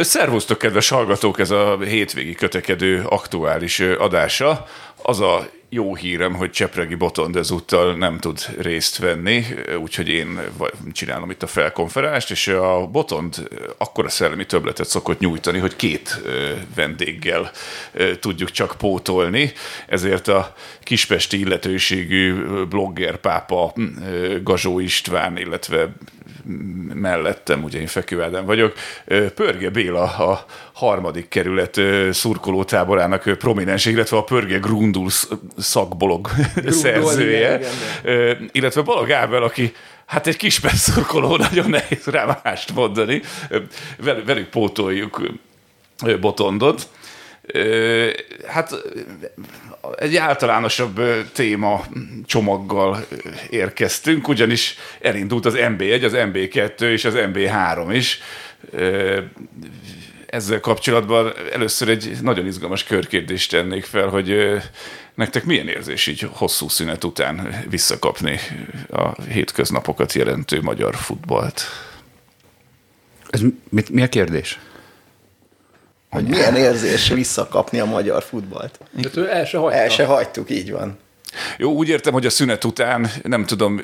Szervusztok, kedves hallgatók, ez a hétvégi kötekedő aktuális adása. Az a jó hírem, hogy Csepregi Botond ezúttal nem tud részt venni, úgyhogy én csinálom itt a felkonferást, és a Botond akkora szellemi töbletet szokott nyújtani, hogy két vendéggel tudjuk csak pótolni, ezért a kispesti illetőségű blogger pápa Gazsó István, illetve mellettem, ugye én Fekő Ádám vagyok, Pörge Béla a harmadik kerület szurkolótáborának prominens, illetve a Pörge Grundul szakbolog szerzője, igen, illetve Balog Ábel, aki Hát egy kis szurkoló, nagyon nehéz rá mást mondani. Velük pótoljuk Botondot. Hát egy általánosabb téma csomaggal érkeztünk, ugyanis elindult az MB1, az MB2 és az MB3 is. Ezzel kapcsolatban először egy nagyon izgalmas körkérdést tennék fel, hogy nektek milyen érzés így hosszú szünet után visszakapni a hétköznapokat jelentő magyar futballt? Ez mit, mi a kérdés? hogy milyen érzés visszakapni a magyar futballt. De el se hagyta. El se hagytuk, így van. Jó, úgy értem, hogy a szünet után, nem tudom,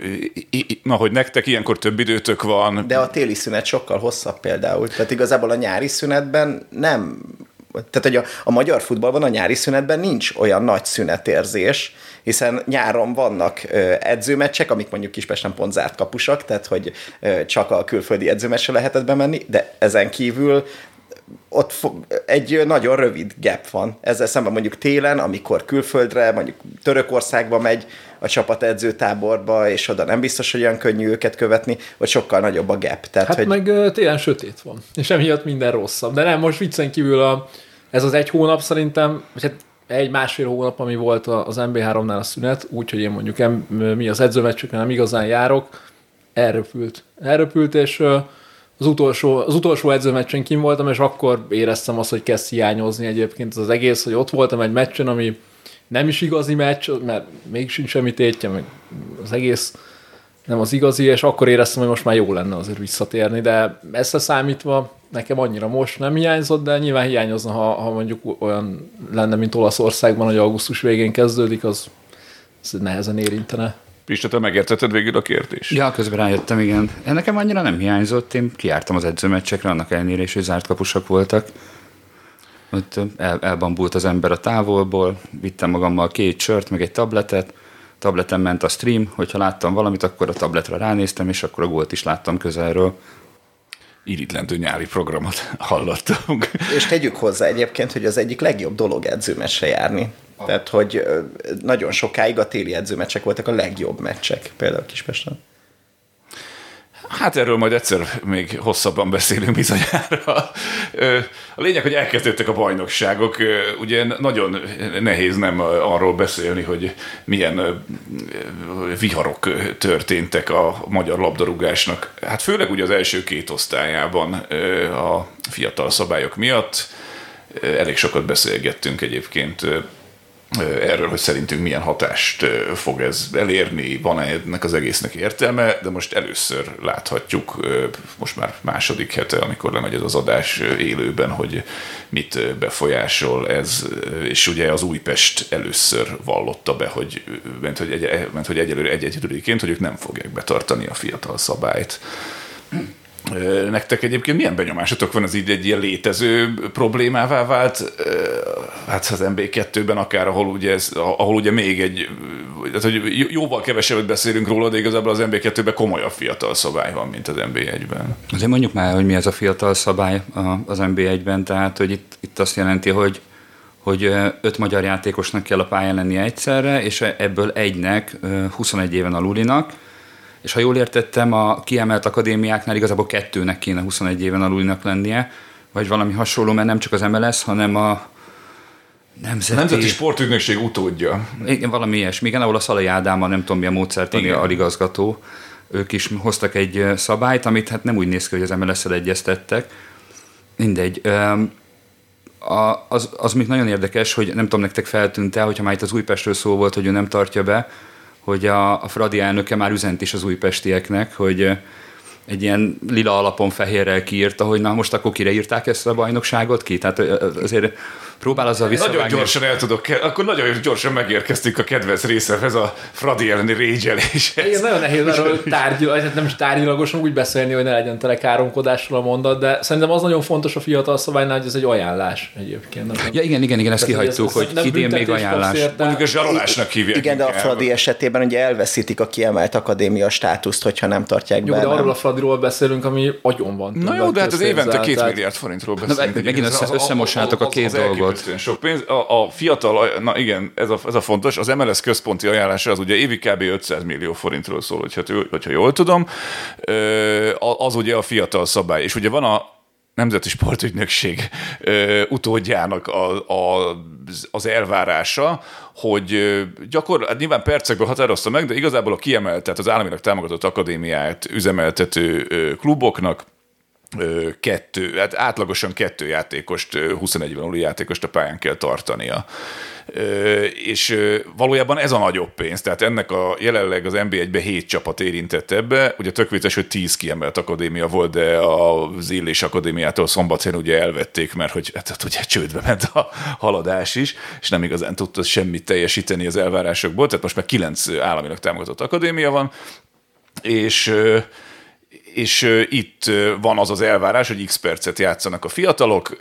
na, hogy nektek ilyenkor több időtök van. De a téli szünet sokkal hosszabb például. Tehát igazából a nyári szünetben nem tehát, hogy a, a magyar futballban a nyári szünetben nincs olyan nagy szünetérzés, hiszen nyáron vannak ö, edzőmeccsek, amik mondjuk Kispesten pont zárt kapusak, tehát hogy ö, csak a külföldi edzőmeccsre lehetett bemenni, de ezen kívül ott egy nagyon rövid gap van. Ezzel szemben mondjuk télen, amikor külföldre, mondjuk Törökországba megy a csapat edzőtáborba, és oda nem biztos, hogy olyan könnyű őket követni, vagy sokkal nagyobb a gap. Tehát, hát hogy... meg télen sötét van, és emiatt minden rosszabb. De nem, most viccen kívül a, ez az egy hónap szerintem, vagy hát egy-másfél hónap, ami volt az MB3-nál a szünet, úgyhogy én mondjuk mi az edzőmeccsükre nem igazán járok, elröpült. Elröpült, és az utolsó, az utolsó edzőmeccsen kim voltam, és akkor éreztem azt, hogy kezd hiányozni egyébként az egész, hogy ott voltam egy meccsen, ami nem is igazi meccs, mert még sincs semmi tétje, meg az egész nem az igazi, és akkor éreztem, hogy most már jó lenne azért visszatérni, de ezt számítva nekem annyira most nem hiányzott, de nyilván hiányozna, ha, ha mondjuk olyan lenne, mint Olaszországban, hogy augusztus végén kezdődik, az, az nehezen érintene. Pista, te megértetted végül a kérdést? Ja, közben rájöttem, igen. Nekem annyira nem hiányzott, én kiártam az edzőmeccsekre, annak ellenére is, hogy zárt kapusak voltak. Ott el, elbambult az ember a távolból, vittem magammal két sört, meg egy tabletet, tableten ment a stream, hogyha láttam valamit, akkor a tabletre ránéztem, és akkor a gólt is láttam közelről iritlendő nyári programot hallottunk. És tegyük hozzá egyébként, hogy az egyik legjobb dolog edzőmeccsre járni. Tehát, hogy nagyon sokáig a téli edzőmeccsek voltak a legjobb meccsek, például Kispesten. Hát erről majd egyszer még hosszabban beszélünk bizonyára. A lényeg, hogy elkezdődtek a bajnokságok. Ugye nagyon nehéz nem arról beszélni, hogy milyen viharok történtek a magyar labdarúgásnak. Hát főleg ugye az első két osztályában a fiatal szabályok miatt. Elég sokat beszélgettünk egyébként erről, hogy szerintünk milyen hatást fog ez elérni, van-e ennek az egésznek értelme, de most először láthatjuk, most már második hete, amikor lemegy ez az adás élőben, hogy mit befolyásol ez, és ugye az Újpest először vallotta be, hogy, ment, hogy, egy, ment, hogy egyelőre egy hogy ők nem fogják betartani a fiatal szabályt. Nektek egyébként milyen benyomásatok van, az így egy ilyen létező problémává vált, hát az MB2-ben akár, ahol ugye, ez, ahol ugye még egy, tehát hogy jóval kevesebbet beszélünk róla, de igazából az MB2-ben komolyabb fiatal szabály van, mint az MB1-ben. Azért mondjuk már, hogy mi ez a fiatal szabály az MB1-ben, tehát hogy itt, itt azt jelenti, hogy hogy öt magyar játékosnak kell a pályán lennie egyszerre, és ebből egynek 21 éven alulinak, és ha jól értettem, a kiemelt akadémiáknál igazából kettőnek kéne 21 éven alulinak lennie, vagy valami hasonló, mert nem csak az MLS, hanem a Nemzeti, a Nemzeti Sportügynökség utódja. Igen, valami ilyesmi. Igen, ahol a Szalai Ádám, nem tudom mi a a aligazgató, ők is hoztak egy szabályt, amit hát nem úgy néz ki, hogy az MLS-el egyeztettek. Mindegy. A, az, az még nagyon érdekes, hogy nem tudom, nektek feltűnt-e, hogyha már itt az Újpestről szó volt, hogy ő nem tartja be, hogy a, a Fradi elnöke már üzent is az újpestieknek, hogy egy ilyen lila alapon fehérrel kiírta, hogy na most akkor kire írták ezt a bajnokságot ki? Tehát azért próbál azzal visszavágni. Nagyon gyorsan el tudok, akkor nagyon gyorsan megérkeztünk a kedvenc részemhez, a Fradi elleni régyeléshez. Igen, nagyon nehéz erről tárgyal, hát nem is tárgyilagosan úgy beszélni, hogy ne legyen tele káromkodásról a mondat, de szerintem az nagyon fontos a fiatal szabálynál, hogy ez egy ajánlás egyébként. Ja, igen, igen, igen, ezt kihagytuk, hogy idén még ajánlás. Mondjuk a zsarolásnak hívják. Igen, de a Fradi esetében ugye elveszítik a kiemelt akadémia státuszt, hogyha nem tartják Jó, be. de nem? arról a Fradiról beszélünk, ami agyon van. Na jó, de hát az évente két milliárd forintról beszélünk. meg- megint össze- összemossátok a két dolgot. Elképesztően sok pénz. A, a fiatal, na igen, ez a, ez a fontos, az MLS központi ajánlása az ugye évi kb. 500 millió forintról szól, hogyha, hogyha jól tudom. Az ugye a fiatal szabály. És ugye van a Nemzeti Sportügynökség ö, utódjának a, a, az elvárása, hogy ö, gyakor, hát nyilván percekből határozta meg, de igazából a kiemelt, tehát az államilag támogatott akadémiát üzemeltető ö, kluboknak kettő, hát átlagosan kettő játékost, ö, 21 éven aluli játékost a pályán kell tartania. És valójában ez a nagyobb pénz, tehát ennek a jelenleg az NB1-ben 7 csapat érintett ebbe, ugye tök vicces, hogy 10 kiemelt akadémia volt, de az Illés Akadémiától szombathelyen ugye elvették, mert hogy hát, hát ugye csődbe ment a haladás is, és nem igazán tudta semmit teljesíteni az elvárásokból, tehát most már 9 államilag támogatott akadémia van, és és itt van az az elvárás, hogy x percet játszanak a fiatalok,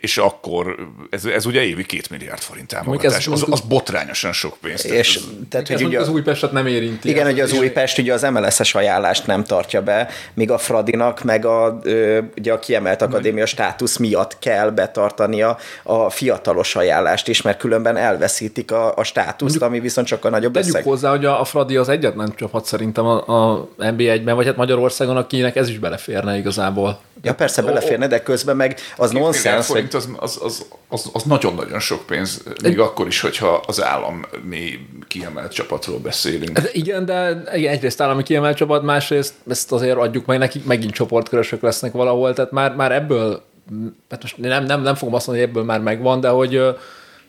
és akkor ez, ez ugye évi két milliárd forint támogatás. ez- Az, az botrányosan sok pénz. Tehát És ez- tehát, Ez hogy ugye, az Újpestet nem érinti. igen, hogy az Újpest ugye az MLS-es ajánlást nem tartja be, míg a Fradinak meg a, ugye a kiemelt akadémia státusz miatt kell betartania a fiatalos ajánlást is, mert különben elveszítik a, a státuszt, ami viszont csak a nagyobb Tegyük összeg. hozzá, hogy a, a Fradi az egyetlen csapat szerintem a, a NB1-ben, vagy hát Magyarországon, akinek ez is beleférne igazából. Ja, persze beleférne, de közben meg az nonsens, hogy az, az, az, az, az nagyon-nagyon sok pénz, még akkor is, hogyha az állami kiemelt csapatról beszélünk. Hát igen, de igen, egyrészt állami kiemelt csapat, másrészt ezt azért adjuk meg nekik, megint csoportkörösök lesznek valahol, tehát már, már ebből, hát most nem, nem, nem fogom azt mondani, hogy ebből már megvan, de hogy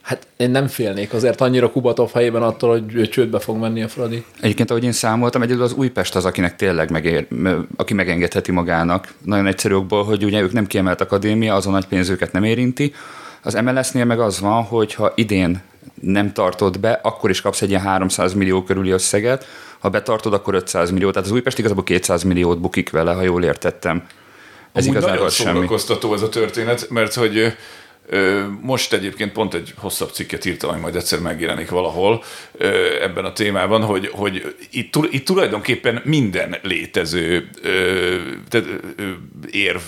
hát én nem félnék azért annyira Kubatov helyében attól, hogy ő csődbe fog menni a Fradi. Egyébként, ahogy én számoltam, egyedül az Újpest az, akinek tényleg megér, aki megengedheti magának. Nagyon egyszerű okból, hogy ugye ők nem kiemelt akadémia, az a nagy pénz őket nem érinti. Az MLS-nél meg az van, hogy ha idén nem tartod be, akkor is kapsz egy ilyen 300 millió körüli összeget, ha betartod, akkor 500 millió. Tehát az Újpest igazából 200 milliót bukik vele, ha jól értettem. Ez Amúgy igazából nagyon semmi. ez a történet, mert hogy most egyébként pont egy hosszabb cikket írtam, ami majd egyszer megjelenik valahol ebben a témában, hogy, hogy itt, itt tulajdonképpen minden létező érv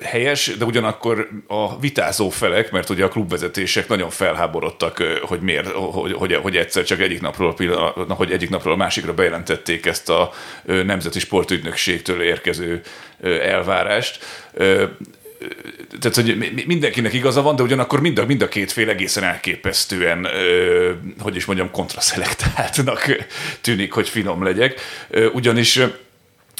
helyes, de ugyanakkor a vitázó felek, mert ugye a klubvezetések nagyon felháborodtak, hogy miért, hogy, hogy, hogy egyszer csak egyik napról, pillanat- hogy egyik napról a másikra bejelentették ezt a Nemzeti Sportügynökségtől érkező elvárást tehát, hogy mindenkinek igaza van, de ugyanakkor mind a, mind a két fél egészen elképesztően, hogy is mondjam, kontraszelektáltnak tűnik, hogy finom legyek. Ugyanis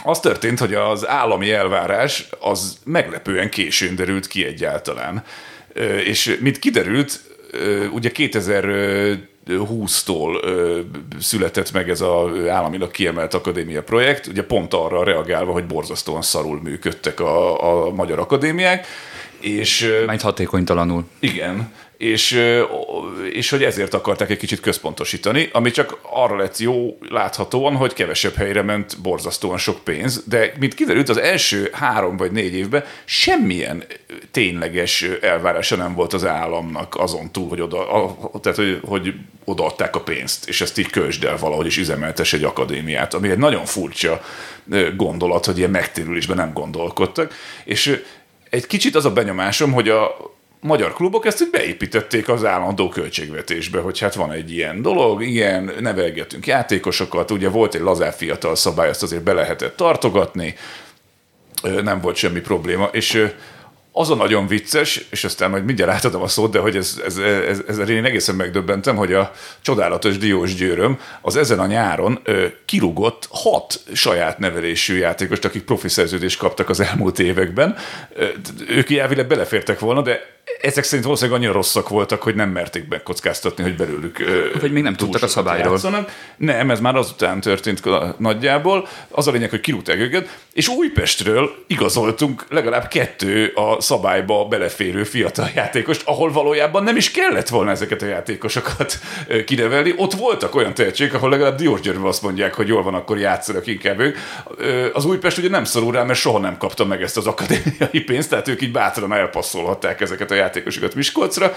az történt, hogy az állami elvárás az meglepően későn derült ki egyáltalán. És mit kiderült, ugye 2000 20-tól született meg ez az államilag kiemelt akadémia projekt, ugye pont arra reagálva, hogy borzasztóan szarul működtek a, a magyar akadémiák, és... Mert hatékonytalanul. Igen, és, és hogy ezért akarták egy kicsit központosítani, ami csak arra lett jó láthatóan, hogy kevesebb helyre ment borzasztóan sok pénz, de mint kiderült, az első három vagy négy évben semmilyen tényleges elvárása nem volt az államnak azon túl, hogy oda, a, tehát, hogy, hogy odaadták a pénzt, és ezt így költsd el valahogy, és üzemeltes egy akadémiát, ami egy nagyon furcsa gondolat, hogy ilyen megtérülésben nem gondolkodtak, és egy kicsit az a benyomásom, hogy a magyar klubok ezt úgy beépítették az állandó költségvetésbe, hogy hát van egy ilyen dolog, igen, nevelgetünk játékosokat, ugye volt egy lazább fiatal szabály, azt azért be lehetett tartogatni, nem volt semmi probléma, és az a nagyon vicces, és aztán majd mindjárt átadom a szót, de hogy ez, ez, ez én egészen megdöbbentem, hogy a csodálatos Diós győröm az ezen a nyáron ö, kirúgott hat saját nevelésű játékost, akik profi szerződést kaptak az elmúlt években. Ö, ők elvileg belefértek volna, de ezek szerint valószínűleg annyira rosszak voltak, hogy nem merték megkockáztatni, hogy belőlük Hogy még nem tudtak a szabályról. játszanak. Nem, ez már azután történt nagyjából. Az a lényeg, hogy kirúgták őket, és Újpestről igazoltunk legalább kettő a szabályba beleférő fiatal játékost, ahol valójában nem is kellett volna ezeket a játékosokat kinevelni. Ott voltak olyan tehetségek, ahol legalább Diós Györgyben azt mondják, hogy jól van, akkor játszanak inkább ők. Az Újpest ugye nem szorul rá, mert soha nem kapta meg ezt az akadémiai pénzt, tehát ők így bátran elpasszolhatták ezeket a játékosokat Miskolcra.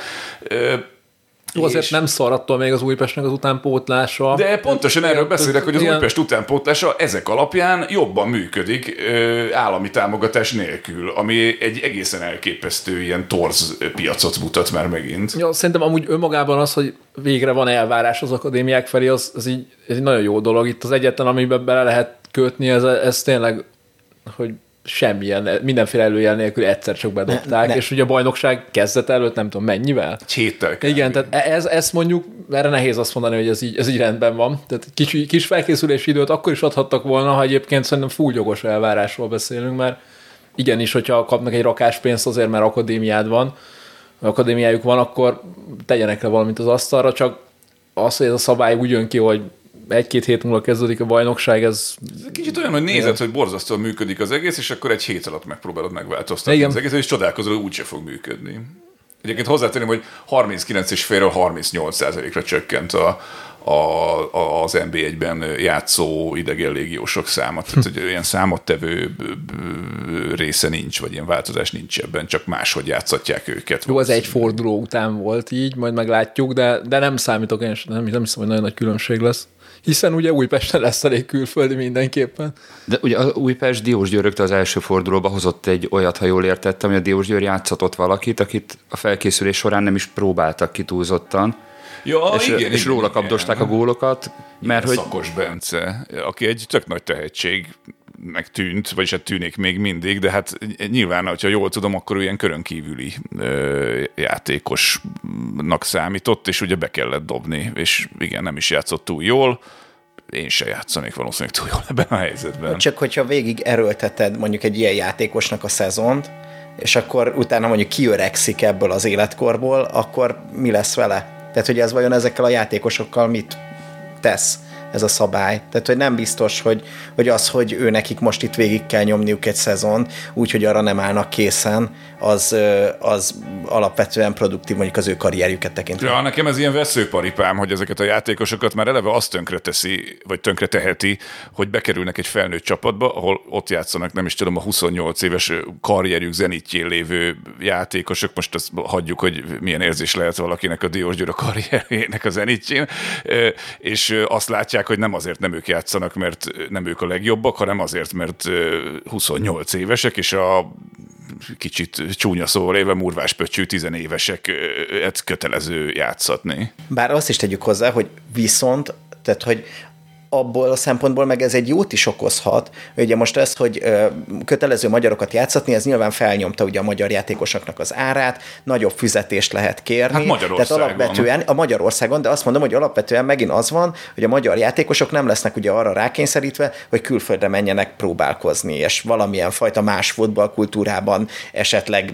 Jó, azért és- nem szar attól még az Újpestnek az utánpótlása. de pontosan erről beszélek, hogy az igen. Újpest utánpótlása ezek alapján jobban működik ö, állami támogatás nélkül, ami egy egészen elképesztő ilyen torz piacot mutat már megint. Ja, szerintem amúgy önmagában az, hogy végre van elvárás az akadémiák felé, az, az így ez egy nagyon jó dolog. Itt az egyetlen, amiben bele lehet kötni, ez, ez tényleg, hogy semmilyen, mindenféle előjel nélkül egyszer csak bedobták, Ne- ne, és ugye a bajnokság kezdet előtt nem tudom mennyivel. Kell. Igen, tehát ez, ezt mondjuk, erre nehéz azt mondani, hogy ez így, ez így rendben van. Tehát kis, kis felkészülési időt akkor is adhattak volna, ha egyébként szerintem full jogos elvárásról beszélünk, mert igenis, hogyha kapnak egy rakás pénzt azért, mert akadémiád van, akadémiájuk van, akkor tegyenek le valamit az asztalra, csak az, hogy ez a szabály úgy jön ki, hogy egy-két hét múlva kezdődik a bajnokság, ez Kicsit olyan, hogy nézed, hogy borzasztóan működik az egész, és akkor egy hét alatt megpróbálod megváltoztatni Igen. az egész, és csodálkozol, hogy úgyse fog működni. Egyébként hozzátenném, hogy 39 és félről 38 ra csökkent a, a, a, az NB1-ben játszó idegen légiósok száma. Tehát, hogy ilyen számottevő része nincs, vagy ilyen változás nincs ebben, csak máshogy játszatják őket. jó, az egy forduló után volt így, majd meglátjuk, de, de nem számítok nem, nem hiszem, hogy nagyon nagy különbség lesz. Hiszen ugye Újpesten lesz elég külföldi mindenképpen. De ugye az Újpest Diós Györöktől az első fordulóba hozott egy olyat, ha jól értettem, hogy a Diós Győr játszatott valakit, akit a felkészülés során nem is próbáltak ki túlzottan, Ja, és, igen, és igen, róla igen. kapdosták a gólokat, mert hogy Szakos Bence, aki egy tök nagy tehetség, meg tűnt, vagyis hát tűnik még mindig, de hát nyilván, hogyha jól tudom, akkor ilyen körön kívüli ö, játékosnak számított, és ugye be kellett dobni, és igen, nem is játszott túl jól, én se játszanék valószínűleg túl jól ebben a helyzetben. Csak hogyha végig erőlteted mondjuk egy ilyen játékosnak a szezont, és akkor utána mondjuk kiöregszik ebből az életkorból, akkor mi lesz vele? Tehát, hogy ez vajon ezekkel a játékosokkal mit tesz ez a szabály? Tehát, hogy nem biztos, hogy, hogy az, hogy ő nekik most itt végig kell nyomniuk egy szezon, úgyhogy arra nem állnak készen, az, az alapvetően produktív mondjuk az ő karrierjüket tekintve. Ja, nekem ez ilyen veszőparipám, hogy ezeket a játékosokat már eleve azt tönkre teszi, vagy tönkre teheti, hogy bekerülnek egy felnőtt csapatba, ahol ott játszanak, nem is tudom, a 28 éves karrierjük zenítjén lévő játékosok. Most azt hagyjuk, hogy milyen érzés lehet valakinek a Diós Győr a karrierjének a zenítjén, és azt látják, hogy nem azért nem ők játszanak, mert nem ők a legjobbak, hanem azért, mert ö, 28 évesek, és a kicsit csúnya szóval éve murvás pöcsű tizenévesek ö, et kötelező játszatni. Bár azt is tegyük hozzá, hogy viszont, tehát hogy abból a szempontból meg ez egy jót is okozhat. Ugye most ez, hogy kötelező magyarokat játszatni, ez nyilván felnyomta ugye a magyar játékosoknak az árát, nagyobb fizetést lehet kérni. Hát Magyarországon. Tehát alapvetően a Magyarországon, de azt mondom, hogy alapvetően megint az van, hogy a magyar játékosok nem lesznek ugye arra rákényszerítve, hogy külföldre menjenek próbálkozni, és valamilyen fajta más futballkultúrában, esetleg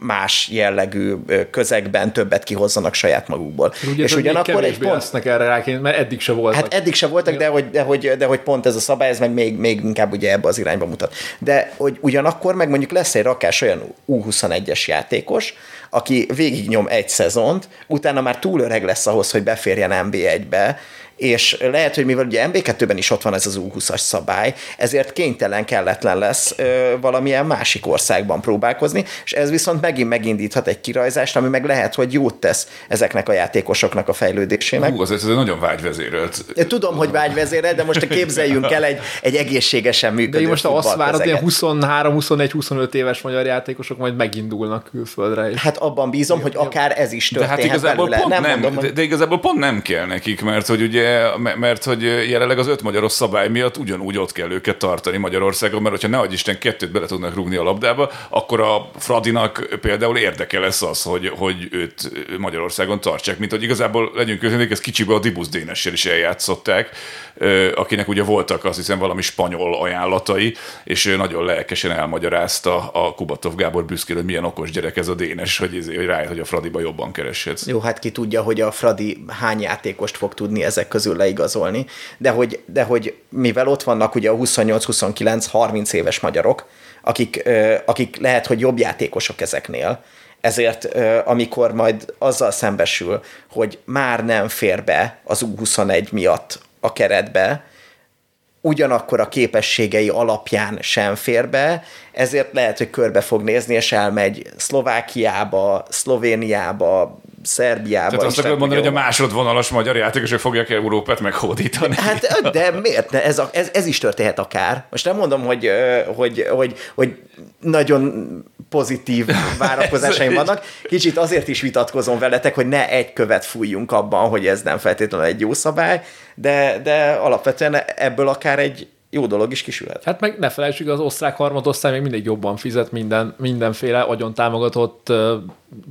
más jellegű közegben többet kihozzanak saját magukból. Ugye és ugyanakkor egy pont, lesznek erre ráként, mert eddig se voltak. Hát eddig se voltak, de hogy, de, hogy, de hogy pont ez a szabály, ez meg még, még inkább ugye ebbe az irányba mutat. De hogy ugyanakkor meg mondjuk lesz egy rakás olyan U21-es játékos, aki végignyom egy szezont, utána már túl öreg lesz ahhoz, hogy beférjen NB1-be, és lehet, hogy mivel ugye MB2-ben is ott van ez az U20-as szabály, ezért kénytelen, kelletlen lesz ö, valamilyen másik országban próbálkozni, és ez viszont megint megindíthat egy kirajzást, ami meg lehet, hogy jót tesz ezeknek a játékosoknak a fejlődésének. Hú, azért ez egy nagyon vágyvezérelt. Tudom, hogy vágyvezére, de most képzeljünk el egy, egy egészségesen De működő én most azt várod, hogy futballközeget. ilyen 23-21-25 éves magyar játékosok majd megindulnak külföldre. És Hát abban bízom, hogy akár ez is De hát történhet igazából belőle. pont nem, mondom, de, de igazából pont nem kell nekik, mert hogy ugye mert hogy jelenleg az öt magyaros szabály miatt ugyanúgy ott kell őket tartani Magyarországon, mert hogyha nehogy Isten kettőt bele tudnak rúgni a labdába, akkor a Fradinak például érdeke lesz az, hogy, hogy őt Magyarországon tartsák, mint hogy igazából legyünk közönök, ez kicsibe a Dibusz Dénessel is eljátszották, akinek ugye voltak azt hiszem valami spanyol ajánlatai, és nagyon lelkesen elmagyarázta a Kubatov Gábor büszkén, hogy milyen okos gyerek ez a Dénes, hogy, izé, hogy rájött, hogy a Fradiba jobban kereshetsz. Jó, hát ki tudja, hogy a Fradi hány játékost fog tudni ezek közül leigazolni, de hogy, de hogy mivel ott vannak ugye a 28-29-30 éves magyarok, akik, akik lehet, hogy jobb játékosok ezeknél, ezért amikor majd azzal szembesül, hogy már nem fér be az U21 miatt a keretbe, ugyanakkor a képességei alapján sem fér be, ezért lehet, hogy körbe fog nézni, és elmegy Szlovákiába, Szlovéniába, Szerbiába. Tehát azt akarod mondani, hogy a másodvonalas magyar játékosok fogják Európát meghódítani. Hát de miért ne? Ez, a, ez, ez is történhet akár. Most nem mondom, hogy, hogy, hogy, hogy nagyon pozitív várakozásaim vannak. Kicsit azért is vitatkozom veletek, hogy ne egy követ fújjunk abban, hogy ez nem feltétlenül egy jó szabály, de, de alapvetően ebből akár egy jó dolog is kisülhet. Hát meg ne felejtsük, az osztrák harmadosztály még mindig jobban fizet minden, mindenféle agyon támogatott uh,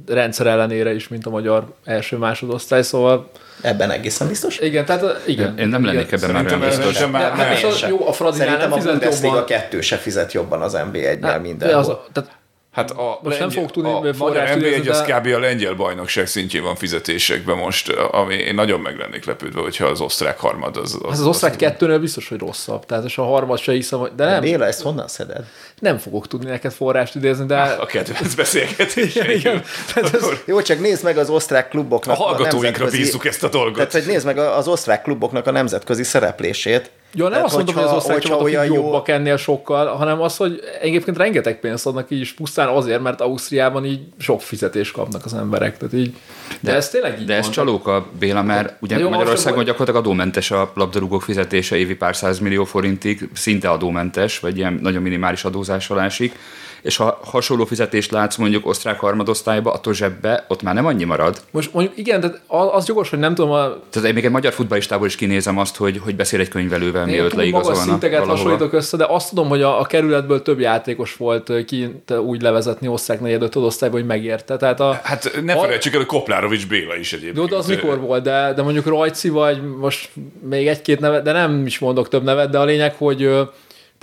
rendszer ellenére is, mint a magyar első másodosztály, szóval Ebben egészen biztos? Igen, tehát igen. Én nem lennék ebben már biztos. Sem, már, nem, nem, sem. Jó, a Fradinál Szerintem nem a fizet Bundesliga jobban. kettő se fizet jobban az NB1-nél Hát, mindenhol. de az, tehát Hát a Most nem fogok tudni a magyar NB1 idézni, az de- kb. a lengyel bajnokság szintjén van fizetésekben most, ami én nagyon meg lennék lepődve, hogyha az osztrák harmad az... az, az osztrák kettőnél biztos, hogy rosszabb. Tehát és a harmad se hiszem, hogy... De nem, Béla, ezt honnan szeded? nem fogok tudni neked forrást idézni, de... A kedvenc beszélgetés. igen, tehát ez, Jó, csak nézd meg az osztrák kluboknak A hallgatóinkra nemzetközi- bízzuk ezt a dolgot. Tehát, hogy nézd meg az osztrák kluboknak a nemzetközi szereplését. Jó, nem Tehát, azt mondom, hogy az hogyha- osztrák hogyha csapatok olyan jó- jobbak ennél sokkal, hanem az, hogy egyébként rengeteg pénzt adnak így is pusztán azért, mert Ausztriában így sok fizetést kapnak az emberek. Tehát így, de, de ez tényleg így De ez van. csalóka, Béla, mert ugye Jó, Magyarországon akkor- gyakorlatilag adómentes a labdarúgók fizetése évi pár száz millió forintig, szinte adómentes, vagy ilyen nagyon minimális adózás alá esik, és ha hasonló fizetést látsz mondjuk osztrák harmadosztályba, attól zsebbe, ott már nem annyi marad. Most mondjuk igen, de az jogos, hogy nem tudom, a Tehát én még egy magyar futballistából is kinézem azt, hogy, hogy beszél egy könyvelővel, mielőtt túl magas leigazolna szinteket valahova. hasonlítok össze, de azt tudom, hogy a, a kerületből több játékos volt kint úgy levezetni osztrák negyed osztályba, hogy megérte. Tehát a, Hát ne a- felejtsük el, hogy Koplárovics Béla is egyébként. Jó, de az mikor volt, de, de mondjuk Rajci vagy most még egy-két nevet, de nem is mondok több nevet, de a lényeg, hogy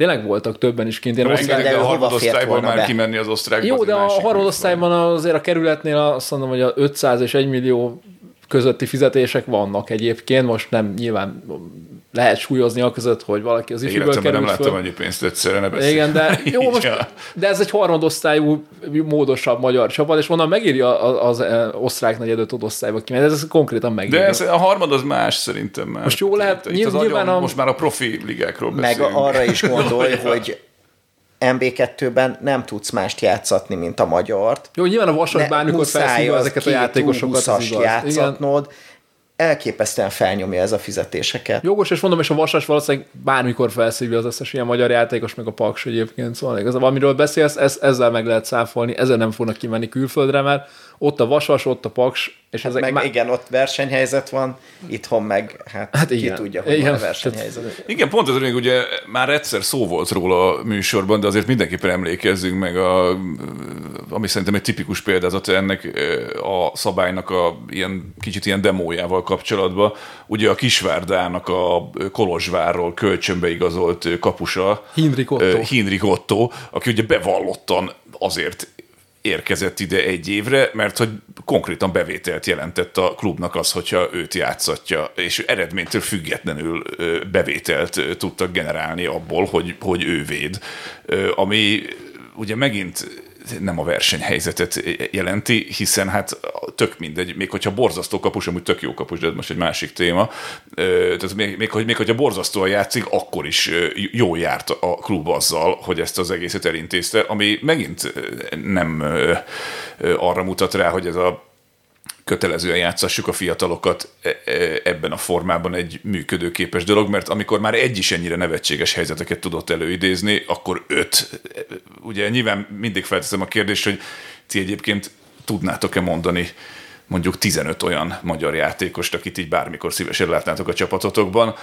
tényleg voltak többen is kint. Ilyen Rengeteg, de a harmadosztályból már be? kimenni az osztrák. jó, de a harmadosztályban azért a kerületnél azt mondom, hogy a 500 és 1 millió közötti fizetések vannak egyébként, most nem nyilván lehet súlyozni a között, hogy valaki az ifjúből Életemben nem kerül láttam föl. annyi pénzt egyszerre, ne beszélj. Igen, de jó, most, de ez egy harmadosztályú, módosabb magyar csapat, és onnan megéri az, az, az osztrák negyedöt osztályba kimenni. Ez konkrétan megéri. De ez, a harmad az más szerintem már. Most jó lehet, Itt, itt az nyilván agyon, a- Most már a profi ligákról Meg beszélünk. arra is gondolj, hogy MB2-ben nem tudsz mást játszatni, mint a magyart. Jó, nyilván a vasas bármikor muszáj felszívja az ezeket a játékosokat, az U20-ast igaz. Igen. Elképesztően felnyomja ez a fizetéseket. Jogos, és mondom, és a Vasas valószínűleg bármikor felszívja az összes ilyen magyar játékos, meg a Paks egyébként. Szóval igazából, amiről beszélsz, ez, ezzel meg lehet száfolni, ezzel nem fognak kimenni külföldre, mert ott a Vasas, ott a Paks, és ezek Meg má- igen, ott versenyhelyzet van, itthon meg, hát, Hát ki igen. tudja, hogy Igen. van a versenyhelyzet. Igen, pont ez még ugye már egyszer szó volt róla a műsorban, de azért mindenképpen emlékezzünk meg, a, ami szerintem egy tipikus példázat ennek a szabálynak a ilyen, kicsit ilyen demójával kapcsolatban. Ugye a Kisvárdának a Kolozsvárról kölcsönbe igazolt kapusa, Hinrik Otto. Hinrik Otto, aki ugye bevallottan azért érkezett ide egy évre, mert hogy konkrétan bevételt jelentett a klubnak az, hogyha őt játszatja, és eredménytől függetlenül bevételt tudtak generálni abból, hogy, hogy ő véd, ami ugye megint nem a versenyhelyzetet jelenti, hiszen hát tök mindegy, még hogyha borzasztó kapus, amúgy tök jó kapus, de ez most egy másik téma, tehát még, még, hogy- még hogyha borzasztóan játszik, akkor is jó járt a klub azzal, hogy ezt az egészet elintézte, ami megint nem arra mutat rá, hogy ez a kötelezően játszassuk a fiatalokat e- e- ebben a formában egy működőképes dolog, mert amikor már egy is ennyire nevetséges helyzeteket tudott előidézni, akkor öt. Ugye nyilván mindig felteszem a kérdést, hogy ti egyébként tudnátok-e mondani mondjuk 15 olyan magyar játékost, akit így bármikor szívesen látnátok a csapatotokban,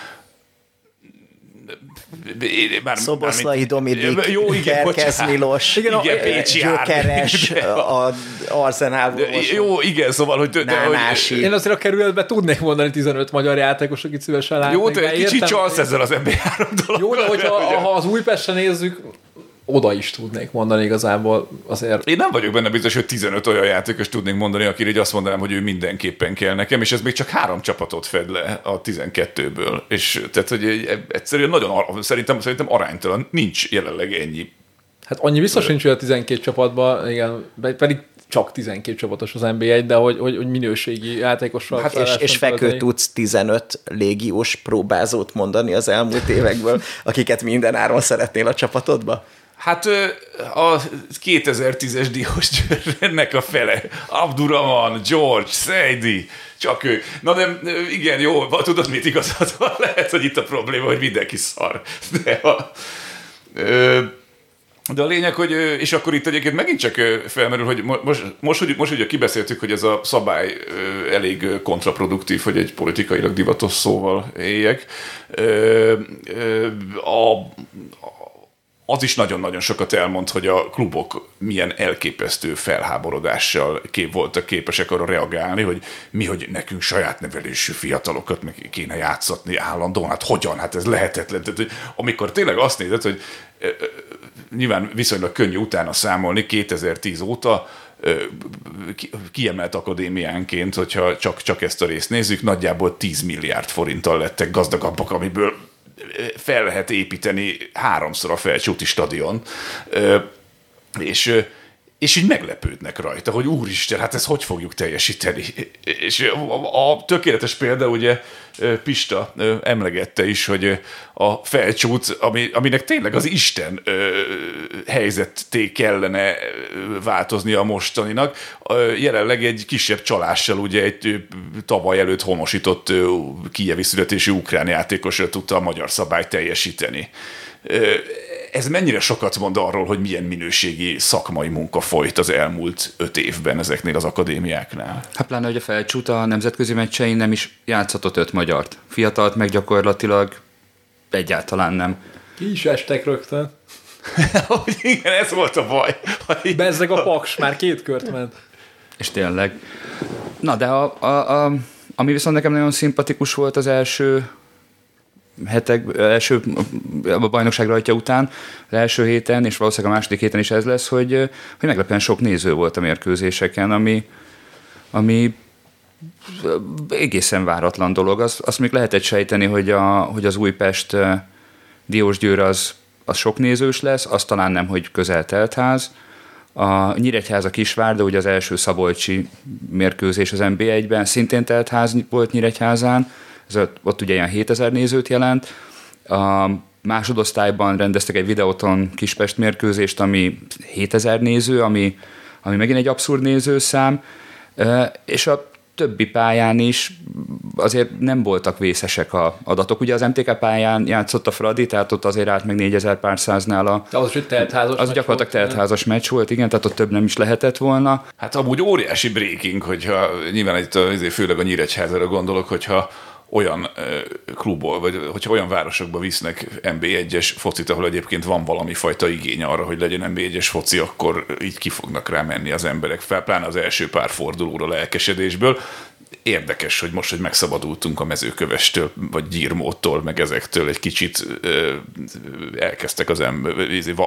már, Szoboszlai Dominik, jó, igen, Kerkez Milos, igen, igen, Pécsi Gyökeres, a Arzenálból. Jó, igen, szóval, hogy... De, hogy én azért a kerületben tudnék mondani 15 magyar játékos, akit szívesen látnék. Jó, te egy kicsit csalsz ezzel az MB3 dologgal. Jó, de hogyha, ha az Újpestre nézzük, oda is tudnék mondani igazából azért. Én nem vagyok benne biztos, hogy 15 olyan játékos tudnék mondani, akire így azt mondanám, hogy ő mindenképpen kell nekem, és ez még csak három csapatot fed le a 12-ből. És tehát, hogy egyszerűen nagyon, szerintem, szerintem aránytalan, nincs jelenleg ennyi. Hát annyi biztos nincs, hogy a 12 csapatban, igen, pedig csak 12 csapatos az NBA, de hogy, hogy, hogy minőségi játékossal. Hát és, és fekő tudsz 15 légiós próbázót mondani az elmúlt évekből, akiket minden áron szeretnél a csapatodba? Hát a 2010-es Diós ennek a fele. Abdurrahman, George, Seidi, csak ő. Na de igen, jó, tudod mit igazad van? Lehet, hogy itt a probléma, hogy mindenki szar. De a, de a lényeg, hogy, és akkor itt egyébként megint csak felmerül, hogy most, most, hogy, most ugye kibeszéltük, hogy ez a szabály elég kontraproduktív, hogy egy politikailag divatos szóval éljek. A, az is nagyon-nagyon sokat elmond, hogy a klubok milyen elképesztő felháborodással kép voltak képesek arra reagálni, hogy mi, hogy nekünk saját nevelésű fiatalokat meg kéne játszatni állandóan, hát hogyan, hát ez lehetetlen. Tehát, hogy amikor tényleg azt nézed, hogy nyilván viszonylag könnyű utána számolni 2010 óta, kiemelt akadémiánként, hogyha csak, csak ezt a részt nézzük, nagyjából 10 milliárd forinttal lettek gazdagabbak, amiből fel lehet építeni háromszor a felcsúti stadion, és és így meglepődnek rajta, hogy úristen, hát ezt hogy fogjuk teljesíteni. És a, tökéletes példa, ugye Pista emlegette is, hogy a felcsút, ami, aminek tényleg az Isten helyzetté kellene változni a mostaninak, jelenleg egy kisebb csalással, ugye egy tavaly előtt honosított kijevi születésű ukrán játékosra tudta a magyar szabályt teljesíteni ez mennyire sokat mond arról, hogy milyen minőségi szakmai munka folyt az elmúlt öt évben ezeknél az akadémiáknál? Hát pláne, hogy a felcsút a nemzetközi meccsein nem is játszhatott öt magyart. Fiatalt meg gyakorlatilag egyáltalán nem. Ki is estek rögtön. hogy igen, ez volt a baj. Bezzeg a paks, már két kört ment. És tényleg. Na, de a, a, a, ami viszont nekem nagyon szimpatikus volt az első hetek, első a bajnokság rajtja után, az első héten, és valószínűleg a második héten is ez lesz, hogy, hogy meglepően sok néző volt a mérkőzéseken, ami, ami egészen váratlan dolog. Az, azt még lehetett sejteni, hogy, a, hogy az Újpest Diósgyőr az, az sok nézős lesz, az talán nem, hogy közel teltház. A Nyíregyház a Kisvár, de ugye az első Szabolcsi mérkőzés az NB1-ben szintén teltház volt Nyíregyházán, ez ott ugye ilyen 7000 nézőt jelent. A másodosztályban rendeztek egy videóton Kispest mérkőzést, ami 7000 néző, ami, ami megint egy abszurd nézőszám, és a többi pályán is azért nem voltak vészesek a adatok. Ugye az MTK pályán játszott a Fradi, tehát ott azért állt meg 4000 pár száznál a... De az is teltházas Az gyakorlatilag teltházas meccs volt, igen, tehát ott több nem is lehetett volna. Hát amúgy óriási breaking, hogyha nyilván itt a, főleg a Nyíregyházára gondolok, hogyha olyan klubból, vagy hogyha olyan városokba visznek NB1-es focit, ahol egyébként van valami fajta igény arra, hogy legyen NB1-es foci, akkor így ki fognak rá menni az emberek, fel, pláne az első pár fordulóra lelkesedésből érdekes, hogy most, hogy megszabadultunk a mezőkövestől, vagy gyírmóttól, meg ezektől egy kicsit ö, elkezdtek az ember,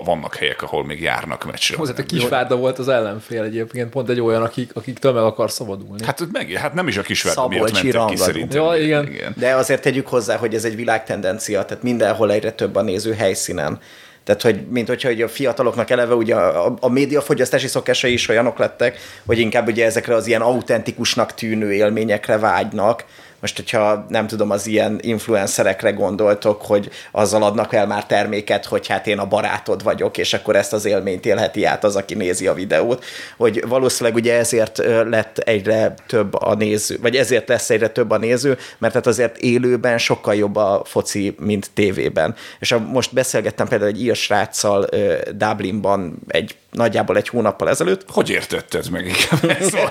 vannak helyek, ahol még járnak meccsre. Hozzá, a Kisvárda volt az ellenfél egyébként, pont egy olyan, akik, akiktől meg akar szabadulni. Hát, meg, hát nem is a Kisvárda miatt mentek ki szerintem. Ja, igen. igen. De azért tegyük hozzá, hogy ez egy világtendencia, tehát mindenhol egyre több a néző helyszínen. Tehát, hogy mint hogyha hogy a fiataloknak eleve ugye a, a médiafogyasztási szokásai is olyanok lettek, hogy inkább ugye ezekre az ilyen autentikusnak tűnő élményekre vágynak, most, hogyha nem tudom, az ilyen influencerekre gondoltok, hogy azzal adnak el már terméket, hogy hát én a barátod vagyok, és akkor ezt az élményt élheti át az, aki nézi a videót, hogy valószínűleg ugye ezért lett egyre több a néző, vagy ezért lesz egyre több a néző, mert hát azért élőben sokkal jobb a foci, mint tévében. És most beszélgettem például egy ír sráccal Dublinban egy nagyjából egy hónappal ezelőtt. Hogy értetted meg inkább ezt?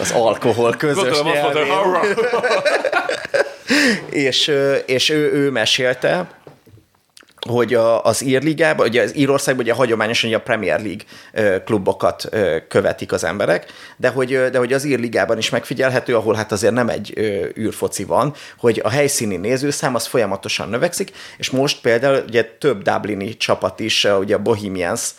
Az alkohol közös Gondolom és, és ő, ő mesélte, hogy a, az írligában, ugye az Írországban ugye hagyományosan a Premier League klubokat követik az emberek, de hogy, de hogy az írligában is megfigyelhető, ahol hát azért nem egy űrfoci van, hogy a helyszíni nézőszám az folyamatosan növekszik, és most például ugye több dublini csapat is, ugye a Bohemians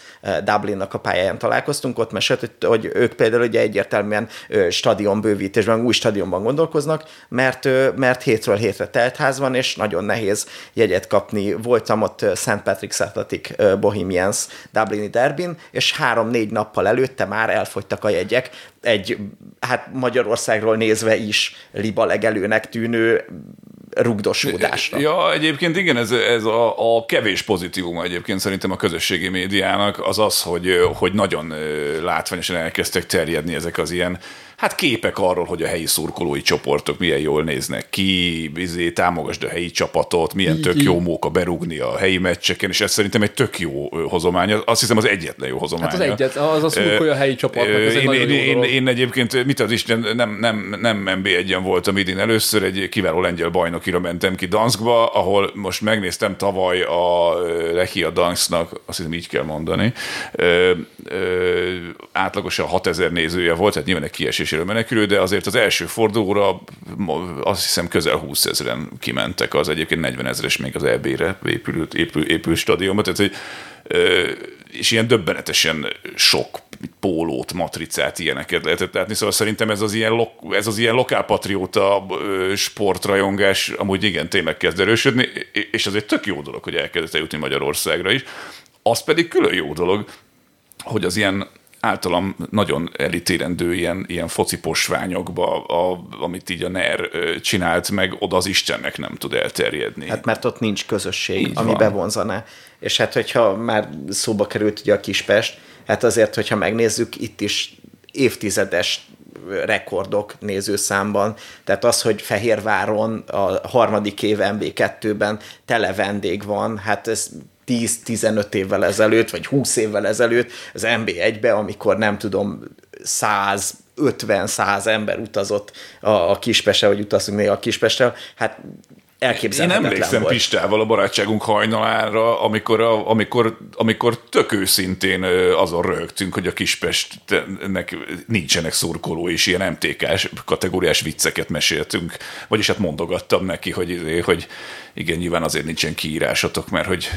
Dublinnak a pályáján találkoztunk, ott mesélt, hogy, ők például ugye egyértelműen stadionbővítésben, új stadionban gondolkoznak, mert, mert hétről hétre teltház van, és nagyon nehéz jegyet kapni. Voltam ott ö, St. Patrick's Athletic Bohemians Dublini derbin, és három-négy nappal előtte már elfogytak a jegyek. Egy, hát Magyarországról nézve is liba legelőnek tűnő rugdosódásra. Ja, egyébként igen, ez, ez a, a kevés pozitívum egyébként szerintem a közösségi médiának az az, hogy, hogy nagyon látványosan elkezdtek terjedni ezek az ilyen hát képek arról, hogy a helyi szurkolói csoportok milyen jól néznek ki, bizé, támogasd a helyi csapatot, milyen tök jó móka berúgni a helyi meccseken, és ez szerintem egy tök jó hozomány. Azt hiszem az egyetlen jó hozomány. Hát az egyet, az a szurkolja a helyi csapatnak, ez egy én, nagyon én, én, dolog. én, egyébként, mit az Isten, nem, nem, nem NB1-en voltam idén először, egy kiváló lengyel bajnokira mentem ki Danskba, ahol most megnéztem tavaly a Lechia Dansknak, azt hiszem így kell mondani, ö, ö, átlagosan 6000 nézője volt, tehát nyilván egy kieséséről menekülő, de azért az első fordulóra azt hiszem közel 20 ezeren kimentek az egyébként 40 ezeres még az EB-re épült, épül, épül stadionba, tehát hogy és ilyen döbbenetesen sok pólót, matricát, ilyeneket lehetett látni, szóval szerintem ez az ilyen, lok, ez az ilyen lokálpatrióta sportrajongás amúgy igen, tényleg kezd erősödni, és ez egy tök jó dolog, hogy elkezdett eljutni Magyarországra is. Az pedig külön jó dolog, hogy az ilyen általam nagyon elítélendő ilyen, ilyen foci posványokba, a, amit így a NER csinált meg, oda az Istennek nem tud elterjedni. Hát mert ott nincs közösség, Így ami van. bevonzaná. És hát, hogyha már szóba került ugye a Kispest, hát azért, hogyha megnézzük, itt is évtizedes rekordok nézőszámban. Tehát az, hogy Fehérváron a harmadik év MB2-ben tele vendég van, hát ez 10-15 évvel ezelőtt, vagy 20 évvel ezelőtt az MB1-be, amikor nem tudom, 100 50-100 ember utazott a, a Kispestre, vagy utazunk néha a Kispestre, hát Én emlékszem volt. Pistával a barátságunk hajnalára, amikor, a, amikor, amikor tök őszintén azon rögtünk, hogy a Kispestnek nincsenek szurkoló, és ilyen MTK-s kategóriás vicceket meséltünk. Vagyis hát mondogattam neki, hogy, hogy igen, nyilván azért nincsen kiírásotok, mert hogy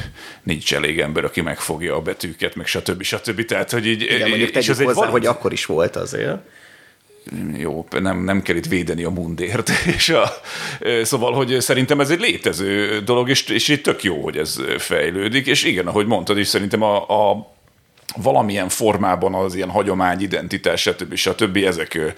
nincs elég ember, aki megfogja a betűket, meg stb. stb. Tehát, hogy így, Igen, mondjuk és tegyük hozzá, valami- hogy akkor is volt azért. Jó, nem, nem kell itt védeni a mundért. És a, szóval, hogy szerintem ez egy létező dolog, és, és így tök jó, hogy ez fejlődik, és igen, ahogy mondtad is, szerintem a, a valamilyen formában az ilyen hagyomány, identitás, stb. stb. ezek ö,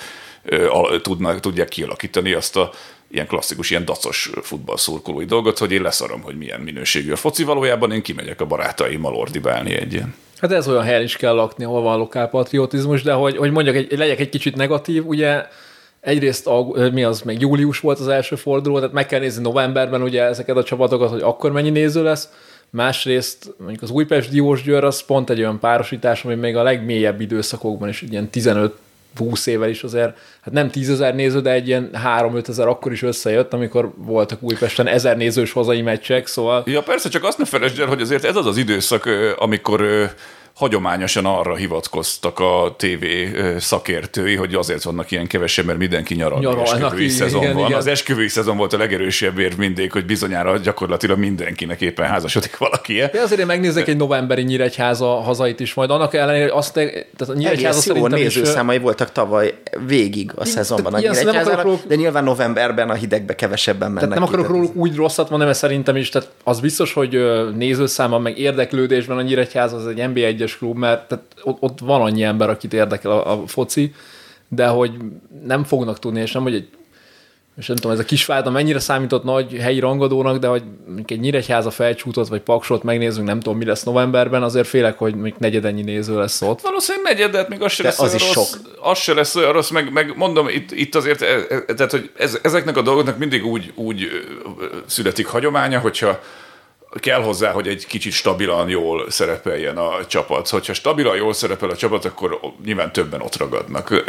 ö, a- tudnak, tudják kialakítani azt a ilyen klasszikus, ilyen dacos futballszurkolói dolgot, hogy én leszarom, hogy milyen minőségű a foci valójában, én kimegyek a barátaimmal ordibálni egy ilyen. Hát ez olyan helyen is kell lakni, ahol van lokálpatriotizmus, de hogy, hogy mondjak, egy, legyek egy kicsit negatív, ugye egyrészt mi az, még július volt az első forduló, tehát meg kell nézni novemberben ugye ezeket a csapatokat, hogy akkor mennyi néző lesz. Másrészt mondjuk az Újpest Diós Győr az pont egy olyan párosítás, ami még a legmélyebb időszakokban is ilyen 15 20 évvel is azért, hát nem 10 ezer néző, de egy ilyen 3-5 ezer akkor is összejött, amikor voltak Újpesten ezer nézős hazai meccsek, szóval Ja, persze, csak azt ne felejtsd el, hogy azért ez az az időszak, amikor hagyományosan arra hivatkoztak a TV szakértői, hogy azért vannak ilyen kevesebb, mert mindenki nyaral. Nyaralnak, esküvői igen, szezon igen, van. igen. Az esküvői szezon volt a legerősebb érv mindig, hogy bizonyára gyakorlatilag mindenkinek éppen házasodik valaki. De azért én megnézek egy novemberi Nyíregyháza hazait is majd, annak ellenére, hogy azt, tehát a Nyíregyháza Egész jó szerintem is, nézőszámai voltak tavaly végig a szezonban a Nyíregyházára, róluk- de nyilván novemberben a hidegbe kevesebben mennek tehát nem akarok róluk úgy rosszat mondani, mert szerintem is, tehát az biztos, hogy ö, nézőszámban, meg érdeklődésben a Nyíregyháza az egy NB1-es klub, mert tehát ott, van annyi ember, akit érdekel a, a foci, de hogy nem fognak tudni, és nem, hogy egy és nem tudom, ez a Kisvárda mennyire számított nagy helyi rangadónak, de hogy egy Nyíregyháza felcsútot vagy paksot megnézzünk, nem tudom, mi lesz novemberben, azért félek, hogy még negyedennyi néző lesz ott. Valószínűleg negyed, de hát még az se De lesz az olyan is rossz. sok. Az se lesz olyan rossz, meg, meg mondom, itt, itt azért, e, e, tehát, hogy ez, ezeknek a dolgoknak mindig úgy, úgy születik hagyománya, hogyha kell hozzá, hogy egy kicsit stabilan jól szerepeljen a csapat. Hogyha stabilan jól szerepel a csapat, akkor nyilván többen ott ragadnak.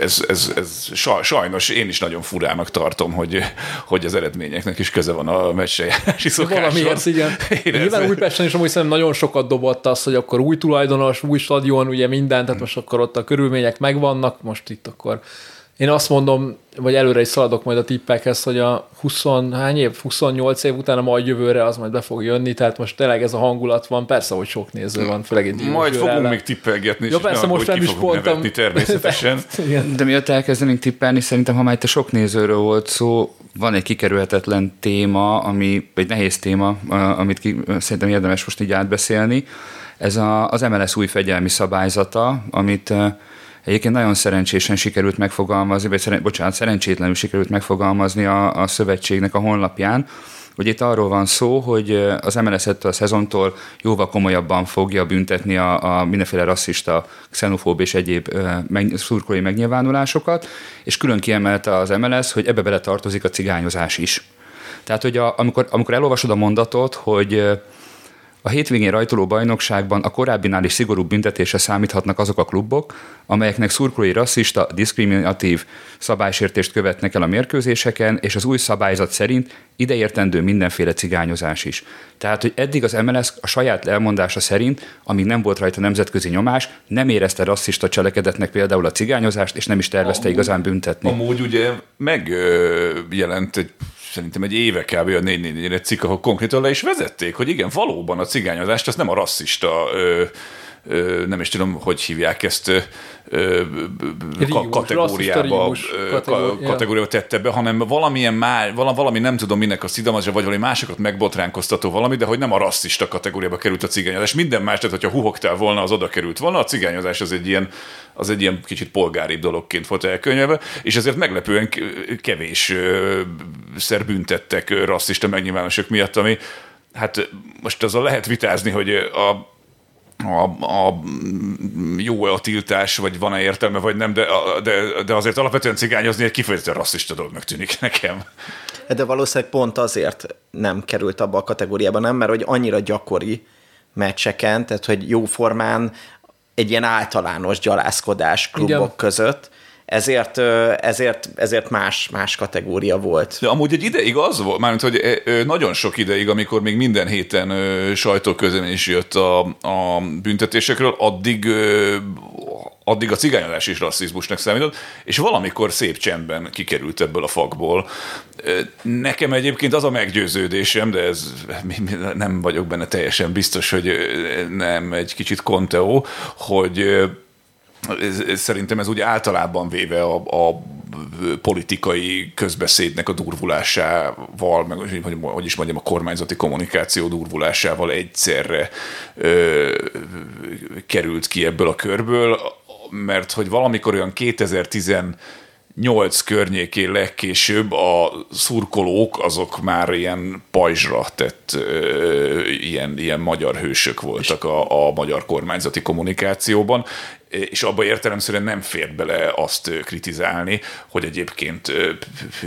Ez, ez, ez sajnos én is nagyon furának tartom, hogy, hogy az eredményeknek is köze van a meccsejárási szokáson. Valamiért, igen. Nyilván Újpesten is amúgy szerintem nagyon sokat dobott az, hogy akkor új tulajdonos, új stadion, ugye minden, tehát most akkor ott a körülmények megvannak, most itt akkor én azt mondom, vagy előre is szaladok majd a tippekhez, hogy a 20, hány év, 28 év után a majd jövőre az majd be fog jönni, tehát most tényleg ez a hangulat van, persze, hogy sok néző van, főleg egy Majd fogunk ellen. még tippelgetni, Jó, persze, most nem is pontam. természetesen. De miatt elkezdenénk tippelni, szerintem, ha már itt a sok nézőről volt szó, van egy kikerülhetetlen téma, ami, egy nehéz téma, amit ki, szerintem érdemes most így átbeszélni. Ez a, az MLS új fegyelmi szabályzata, amit Egyébként nagyon szerencsésen sikerült megfogalmazni, vagy szeren, bocsánat, szerencsétlenül sikerült megfogalmazni a, a szövetségnek a honlapján, hogy itt arról van szó, hogy az MLS a szezontól jóval komolyabban fogja büntetni a, a mindenféle rasszista, xenofób és egyéb meg, szurkolói megnyilvánulásokat, és külön kiemelte az MLS, hogy ebbe bele tartozik a cigányozás is. Tehát, hogy a, amikor, amikor elolvasod a mondatot, hogy a hétvégén rajtoló bajnokságban a korábbinál is szigorúbb büntetésre számíthatnak azok a klubok, amelyeknek szurkolói rasszista, diszkriminatív szabálysértést követnek el a mérkőzéseken, és az új szabályzat szerint ideértendő mindenféle cigányozás is. Tehát, hogy eddig az MLS a saját elmondása szerint, amíg nem volt rajta nemzetközi nyomás, nem érezte rasszista cselekedetnek például a cigányozást, és nem is tervezte amúgy, igazán büntetni. Amúgy ugye megjelent egy szerintem egy éve kb. a 4 egy cikk, ahol konkrétan le is vezették, hogy igen, valóban a cigányozást, azt nem a rasszista ö, nem is tudom, hogy hívják ezt, Rígus, kategóriába, kategóriába tette be, hanem valamilyen már, valami nem tudom minek a szidamazsa, vagy valami másokat megbotránkoztató valami, de hogy nem a rasszista kategóriába került a cigányozás. Minden más, tehát hogyha huhoktál volna, az oda került volna, a cigányozás az egy ilyen, az egy ilyen kicsit polgári dologként volt elkönyvelve, és ezért meglepően kevés szer büntettek rasszista megnyilvánosok miatt, ami hát most azzal lehet vitázni, hogy a a, a jó-e a tiltás, vagy van-e értelme, vagy nem, de, de, de azért alapvetően cigányozni egy kifejezetten rasszista dolognak tűnik nekem. De valószínűleg pont azért nem került abba a kategóriába, nem, mert hogy annyira gyakori meccseken, tehát hogy jó formán egy ilyen általános gyalászkodás klubok Igen. között, ezért, ezért, ezért más, más kategória volt. De amúgy egy ideig az volt, mármint, hogy nagyon sok ideig, amikor még minden héten sajtóközleményés jött a, a büntetésekről, addig addig a cigányolás is rasszizmusnak számított, és valamikor szép csendben kikerült ebből a fakból. Nekem egyébként az a meggyőződésem, de ez nem vagyok benne teljesen biztos, hogy nem egy kicsit konteó, hogy szerintem ez úgy általában véve a, a politikai közbeszédnek a durvulásával, meg hogy, hogy is mondjam, a kormányzati kommunikáció durvulásával egyszerre ö, került ki ebből a körből, mert hogy valamikor olyan 2010 nyolc környékén legkésőbb a szurkolók azok már ilyen pajzsra tett ö, ilyen, ilyen magyar hősök voltak a, a magyar kormányzati kommunikációban, és abba értelemszerűen nem fér bele azt kritizálni, hogy egyébként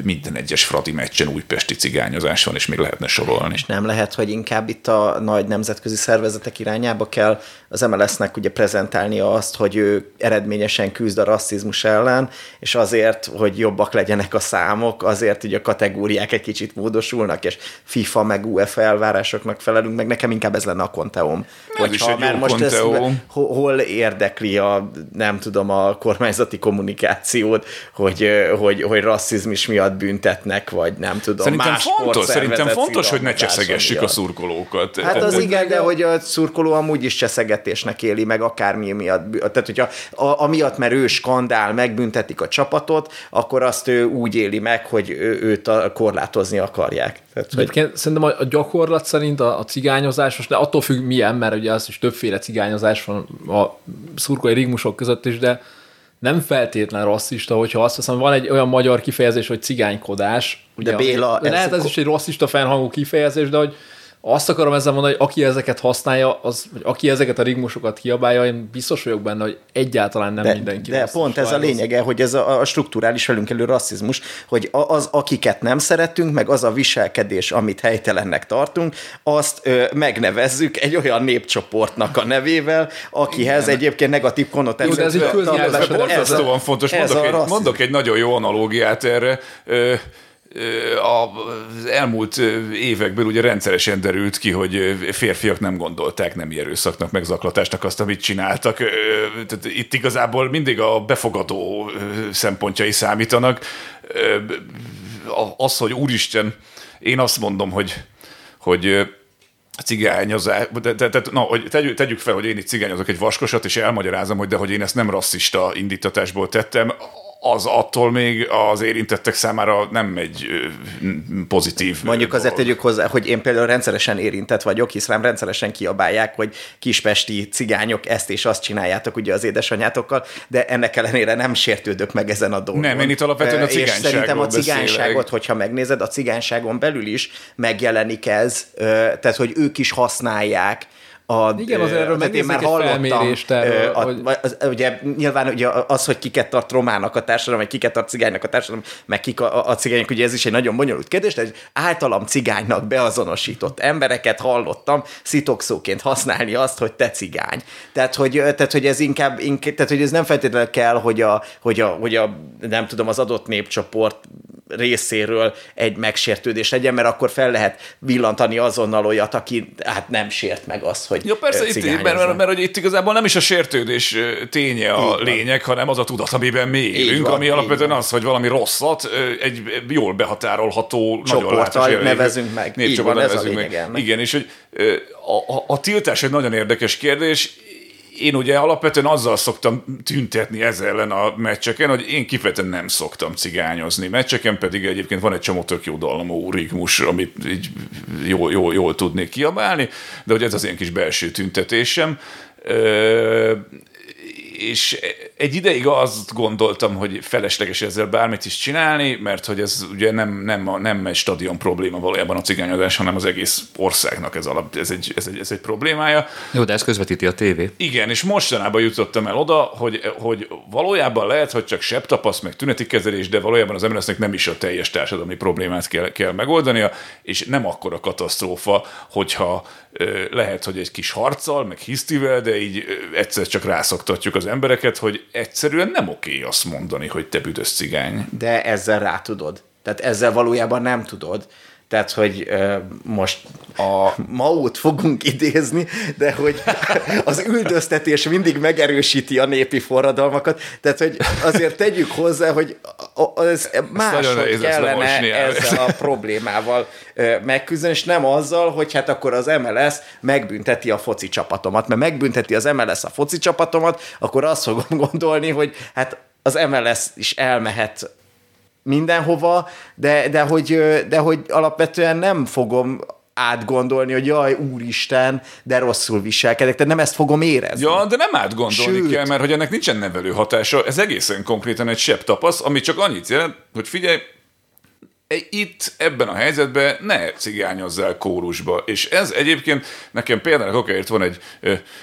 minden egyes fradi meccsen újpesti cigányozás van, és még lehetne sorolni. És nem lehet, hogy inkább itt a nagy nemzetközi szervezetek irányába kell az MLS-nek ugye prezentálnia azt, hogy ő eredményesen küzd a rasszizmus ellen, és azért, hogy jobbak legyenek a számok, azért ugye a kategóriák egy kicsit módosulnak, és FIFA meg UEFA elvárásoknak felelünk, meg nekem inkább ez lenne a konteum. Hogyha, mert most ez hol érdekli a nem tudom, a kormányzati kommunikációt, hogy, hogy, hogy rasszizmus miatt büntetnek, vagy nem tudom, szerintem más fontos, Szerintem fontos, hogy ne cseszegessük miatt. a szurkolókat. Hát az igen, de hogy a szurkoló amúgy is cseszegetésnek éli meg, akármi miatt. Tehát, hogyha a, amiatt, mert ő skandál, megbüntetik a csapatot, akkor azt ő úgy éli meg, hogy ő, őt korlátozni akarják. Tehát, hogy... Szerintem a, a gyakorlat szerint a, a cigányozás, most de attól függ milyen, mert ugye az is többféle cigányozás van a szurkolói rigmusok között is, de nem feltétlen rasszista, hogyha azt hiszem, van egy olyan magyar kifejezés, hogy cigánykodás. Ugye de Béla... A, lehet ez is egy rasszista fennhangú kifejezés, de hogy azt akarom ezzel mondani, hogy aki ezeket használja, az, vagy aki ezeket a rigmusokat kiabálja, én biztos vagyok benne, hogy egyáltalán nem de, mindenki. De pont ez a lényege, hogy ez a, a strukturális velünk elő rasszizmus, hogy az, akiket nem szeretünk, meg az a viselkedés, amit helytelennek tartunk, azt ö, megnevezzük egy olyan népcsoportnak a nevével, akihez Igen. egyébként negatív konnotáció. Jó, de ez egy ez borzasztóan fontos. Mondok egy, mondok egy nagyon jó analógiát erre. Ö, az elmúlt években ugye rendszeresen derült ki, hogy férfiak nem gondolták nem erőszaknak, megzaklatásnak azt, amit csináltak. Tehát itt igazából mindig a befogadó szempontjai számítanak. Az, hogy úristen, én azt mondom, hogy, hogy cigányozás, de, de, de, na, hogy tegyük, tegyük fel, hogy én itt cigányozok egy vaskosat, és elmagyarázom, hogy de hogy én ezt nem rasszista indítatásból tettem, az attól még az érintettek számára nem egy pozitív. Mondjuk azért tegyük hozzá, hogy én például rendszeresen érintett vagyok, hisz rám rendszeresen kiabálják, hogy kispesti cigányok ezt és azt csináljátok ugye az édesanyátokkal, de ennek ellenére nem sértődök meg ezen a dolgon. Nem, én itt alapvetően a cigányságról És szerintem a cigányságot, beszélek. hogyha megnézed, a cigányságon belül is megjelenik ez, tehát hogy ők is használják a, Igen, az erről mert én már hallottam, erről, a, hogy... az, ugye nyilván ugye az, hogy kiket tart romának a társadalom, vagy kiket tart cigánynak a társadalom, meg kik a, a cigányok, ugye ez is egy nagyon bonyolult kérdés, de általam cigánynak beazonosított embereket hallottam szitokszóként használni azt, hogy te cigány. Tehát, hogy, tehát, hogy ez inkább, inkább tehát, hogy ez nem feltétlenül kell, hogy a, hogy a, hogy a nem tudom, az adott népcsoport részéről egy megsértődés legyen, mert akkor fel lehet villantani azonnal olyat, aki hát nem sért meg azt, hogy Ja, persze, itt, mert, mert, mert, mert hogy itt igazából nem is a sértődés ténye a Így lényeg, van. hanem az a tudat, amiben mi élünk, van, ami alapvetően van. az, hogy valami rosszat egy jól behatárolható, látos nevezünk meg. Így van, ez a lényeg meg. Igen, és hogy a, a, a tiltás egy nagyon érdekes kérdés, én ugye alapvetően azzal szoktam tüntetni ezzel ellen a meccseken, hogy én kifejezetten nem szoktam cigányozni. Meccseken pedig egyébként van egy csomó tök jó dallamó rigmus, amit így jól, jól, jól tudnék kiabálni, de hogy ez az én kis belső tüntetésem és egy ideig azt gondoltam, hogy felesleges ezzel bármit is csinálni, mert hogy ez ugye nem, nem, nem egy stadion probléma valójában a cigányozás, hanem az egész országnak ez, alap, ez, egy, ez, egy, ez egy problémája. Jó, de ezt közvetíti a tévé. Igen, és mostanában jutottam el oda, hogy, hogy valójában lehet, hogy csak septapasz, meg tüneti kezelés, de valójában az mls nem is a teljes társadalmi problémát kell, kell megoldania, és nem akkora katasztrófa, hogyha lehet, hogy egy kis harccal, meg hisztivel, de így egyszer csak rászoktatjuk az embereket, hogy egyszerűen nem oké azt mondani, hogy te büdös cigány. De ezzel rá tudod. Tehát ezzel valójában nem tudod. Tehát, hogy most a Maót fogunk idézni, de hogy az üldöztetés mindig megerősíti a népi forradalmakat, tehát, hogy azért tegyük hozzá, hogy az máshogy kellene ezzel a problémával megküzdeni, és nem azzal, hogy hát akkor az MLS megbünteti a foci csapatomat, mert megbünteti az MLS a foci csapatomat, akkor azt fogom gondolni, hogy hát az MLS is elmehet mindenhova, de, de, hogy, de hogy alapvetően nem fogom átgondolni, hogy jaj, úristen, de rosszul viselkedek, tehát nem ezt fogom érezni. Ja, de nem átgondolni Sőt. kell, mert hogy ennek nincsen nevelő hatása, ez egészen konkrétan egy sebb tapasz, ami csak annyit jelent, hogy figyelj, itt, ebben a helyzetben ne cigányozzál kórusba. És ez egyébként nekem például okáért van egy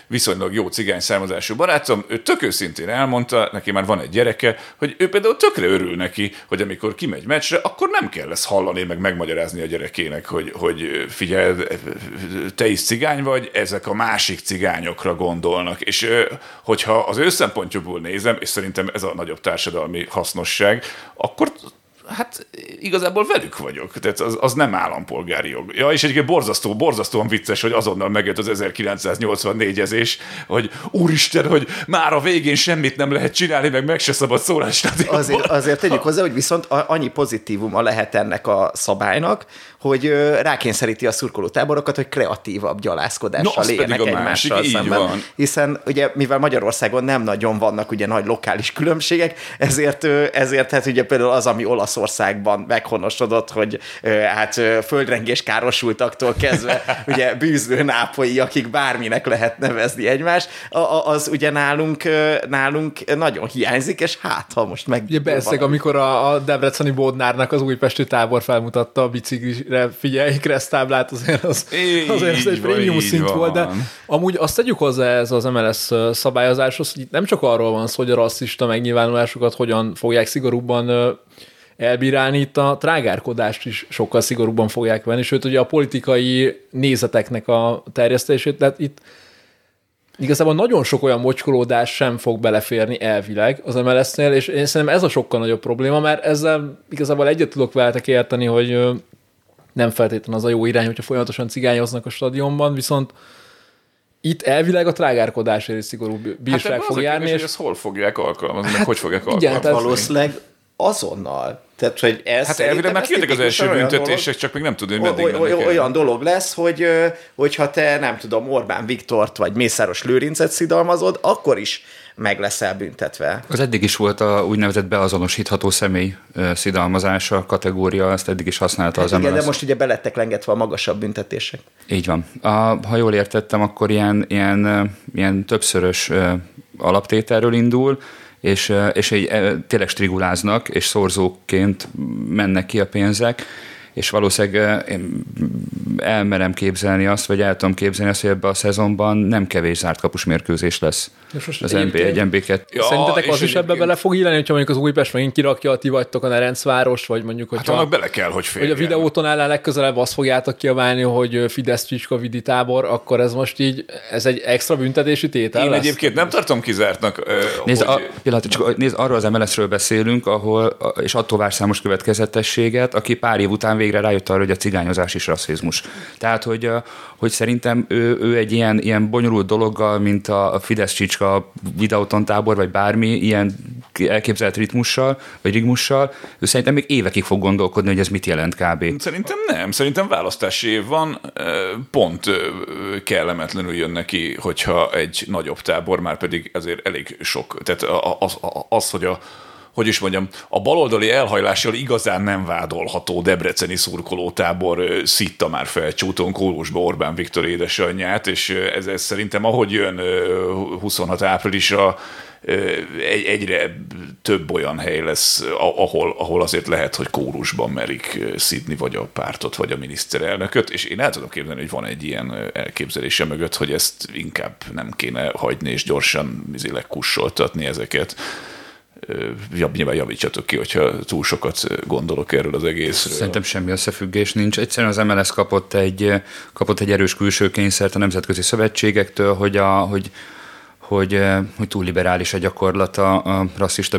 viszonylag jó cigány származású barátom, ő tök őszintén elmondta, neki már van egy gyereke, hogy ő például tökre örül neki, hogy amikor kimegy meccsre, akkor nem kell lesz hallani, meg megmagyarázni a gyerekének, hogy, hogy figyelj, te is cigány vagy, ezek a másik cigányokra gondolnak. És hogyha az ő szempontjukból nézem, és szerintem ez a nagyobb társadalmi hasznosság, akkor hát igazából velük vagyok, tehát az, az nem állampolgári jog. Ja, és egyébként borzasztó, borzasztóan vicces, hogy azonnal megjött az 1984-ezés, hogy úristen, hogy már a végén semmit nem lehet csinálni, meg meg se szabad szólás. Azért, azért tegyük hozzá, hogy viszont annyi pozitívuma lehet ennek a szabálynak, hogy rákényszeríti a szurkolótáborokat, hogy kreatívabb gyalászkodással no, éljenek egymással szemben. Van. Hiszen ugye, mivel Magyarországon nem nagyon vannak ugye nagy lokális különbségek, ezért, ezért hát ugye például az, ami olasz Oroszországban meghonosodott, hogy hát földrengés károsultaktól kezdve ugye bűzlő nápolyi, akik bárminek lehet nevezni egymást, az ugye nálunk, nálunk nagyon hiányzik, és hát, ha most meg... Ugye persze, amikor a, a Debreceni Bodnárnak az újpesti tábor felmutatta a biciklire figyelj, kresztáblát, azért az, azért az egy prémium szint van. volt, de amúgy azt tegyük hozzá ez az MLS szabályozáshoz, hogy itt nem csak arról van szó, hogy a rasszista megnyilvánulásokat hogyan fogják szigorúbban elbírálni, itt a trágárkodást is sokkal szigorúbban fogják venni, sőt ugye a politikai nézeteknek a terjesztését, tehát itt igazából nagyon sok olyan mocskolódás sem fog beleférni elvileg az MLS-nél, és én szerintem ez a sokkal nagyobb probléma, mert ezzel igazából egyet tudok veletek érteni, hogy nem feltétlenül az a jó irány, hogyha folyamatosan cigányoznak a stadionban, viszont itt elvileg a trágárkodásért is szigorú bírság hát fog járni. És... Hogy ezt hol fogják alkalmazni, hát, hogy fogják alkalmazni? Igen, tehát valószínűleg azonnal. Tehát, hogy ez hát elvileg már kértek az első büntetések, dolog, csak még nem tudom, hogy meddig oly, oly, Olyan dolog lesz, hogy hogyha te, nem tudom, Orbán Viktort vagy Mészáros Lőrincet szidalmazod, akkor is meg leszel büntetve. Az eddig is volt a úgynevezett beazonosítható személy szidalmazása kategória, ezt eddig is használta hát az igen, MLS. de most ugye belettek lengetve a magasabb büntetések. Így van. A, ha jól értettem, akkor ilyen, ilyen, ilyen többszörös alaptételről indul, és, és egy, tényleg striguláznak, és szorzóként mennek ki a pénzek, és valószínűleg én elmerem képzelni azt, vagy el tudom képzelni azt, hogy ebben a szezonban nem kevés zárt kapus mérkőzés lesz. Most az NB 1, NB 2. Ja, Szerintetek az is ebbe bele fog illeni, hogyha mondjuk az Újpest megint kirakja, ti vagytok a Nerencváros, vagy mondjuk, hogy. Hát bele kell, hogy férjen. Hogy a videótonál legközelebb azt fogjátok kiabálni, hogy Fidesz Csicska vidi tábor, akkor ez most így, ez egy extra büntetési tétel Én lesz? egyébként nem tartom kizártnak. Nézd, hogy... a, pillanat, csak nézd, arról az MLS-ről beszélünk, ahol, és attól vár számos következetességet, aki pár év után végre rájött arra, hogy a cigányozás is rasszizmus. Tehát, hogy, hogy szerintem ő, ő egy ilyen, ilyen bonyolult dologgal, mint a Fidesz Csicska videóton tábor, vagy bármi ilyen elképzelt ritmussal, vagy rigmussal, ő szerintem még évekig fog gondolkodni, hogy ez mit jelent kb. Szerintem nem. Szerintem választási év van, pont kellemetlenül jön neki, hogyha egy nagyobb tábor, már pedig azért elég sok. Tehát az, az, az hogy a hogy is mondjam, a baloldali elhajlással igazán nem vádolható debreceni szurkolótábor szitta már fel csúton kórusba Orbán Viktor édesanyját, és ez, ez szerintem ahogy jön 26 áprilisra, egy, egyre több olyan hely lesz, ahol, ahol azért lehet, hogy kórusban merik szidni vagy a pártot, vagy a miniszterelnököt, és én el tudom képzelni, hogy van egy ilyen elképzelése mögött, hogy ezt inkább nem kéne hagyni, és gyorsan mizileg kussoltatni ezeket nyilván javítsatok ki, hogyha túl sokat gondolok erről az egészről. Szerintem semmi összefüggés nincs. Egyszerűen az MLS kapott egy, kapott egy erős külső kényszert a nemzetközi szövetségektől, hogy, a, hogy hogy, eh, hogy túl liberális a gyakorlata a rasszista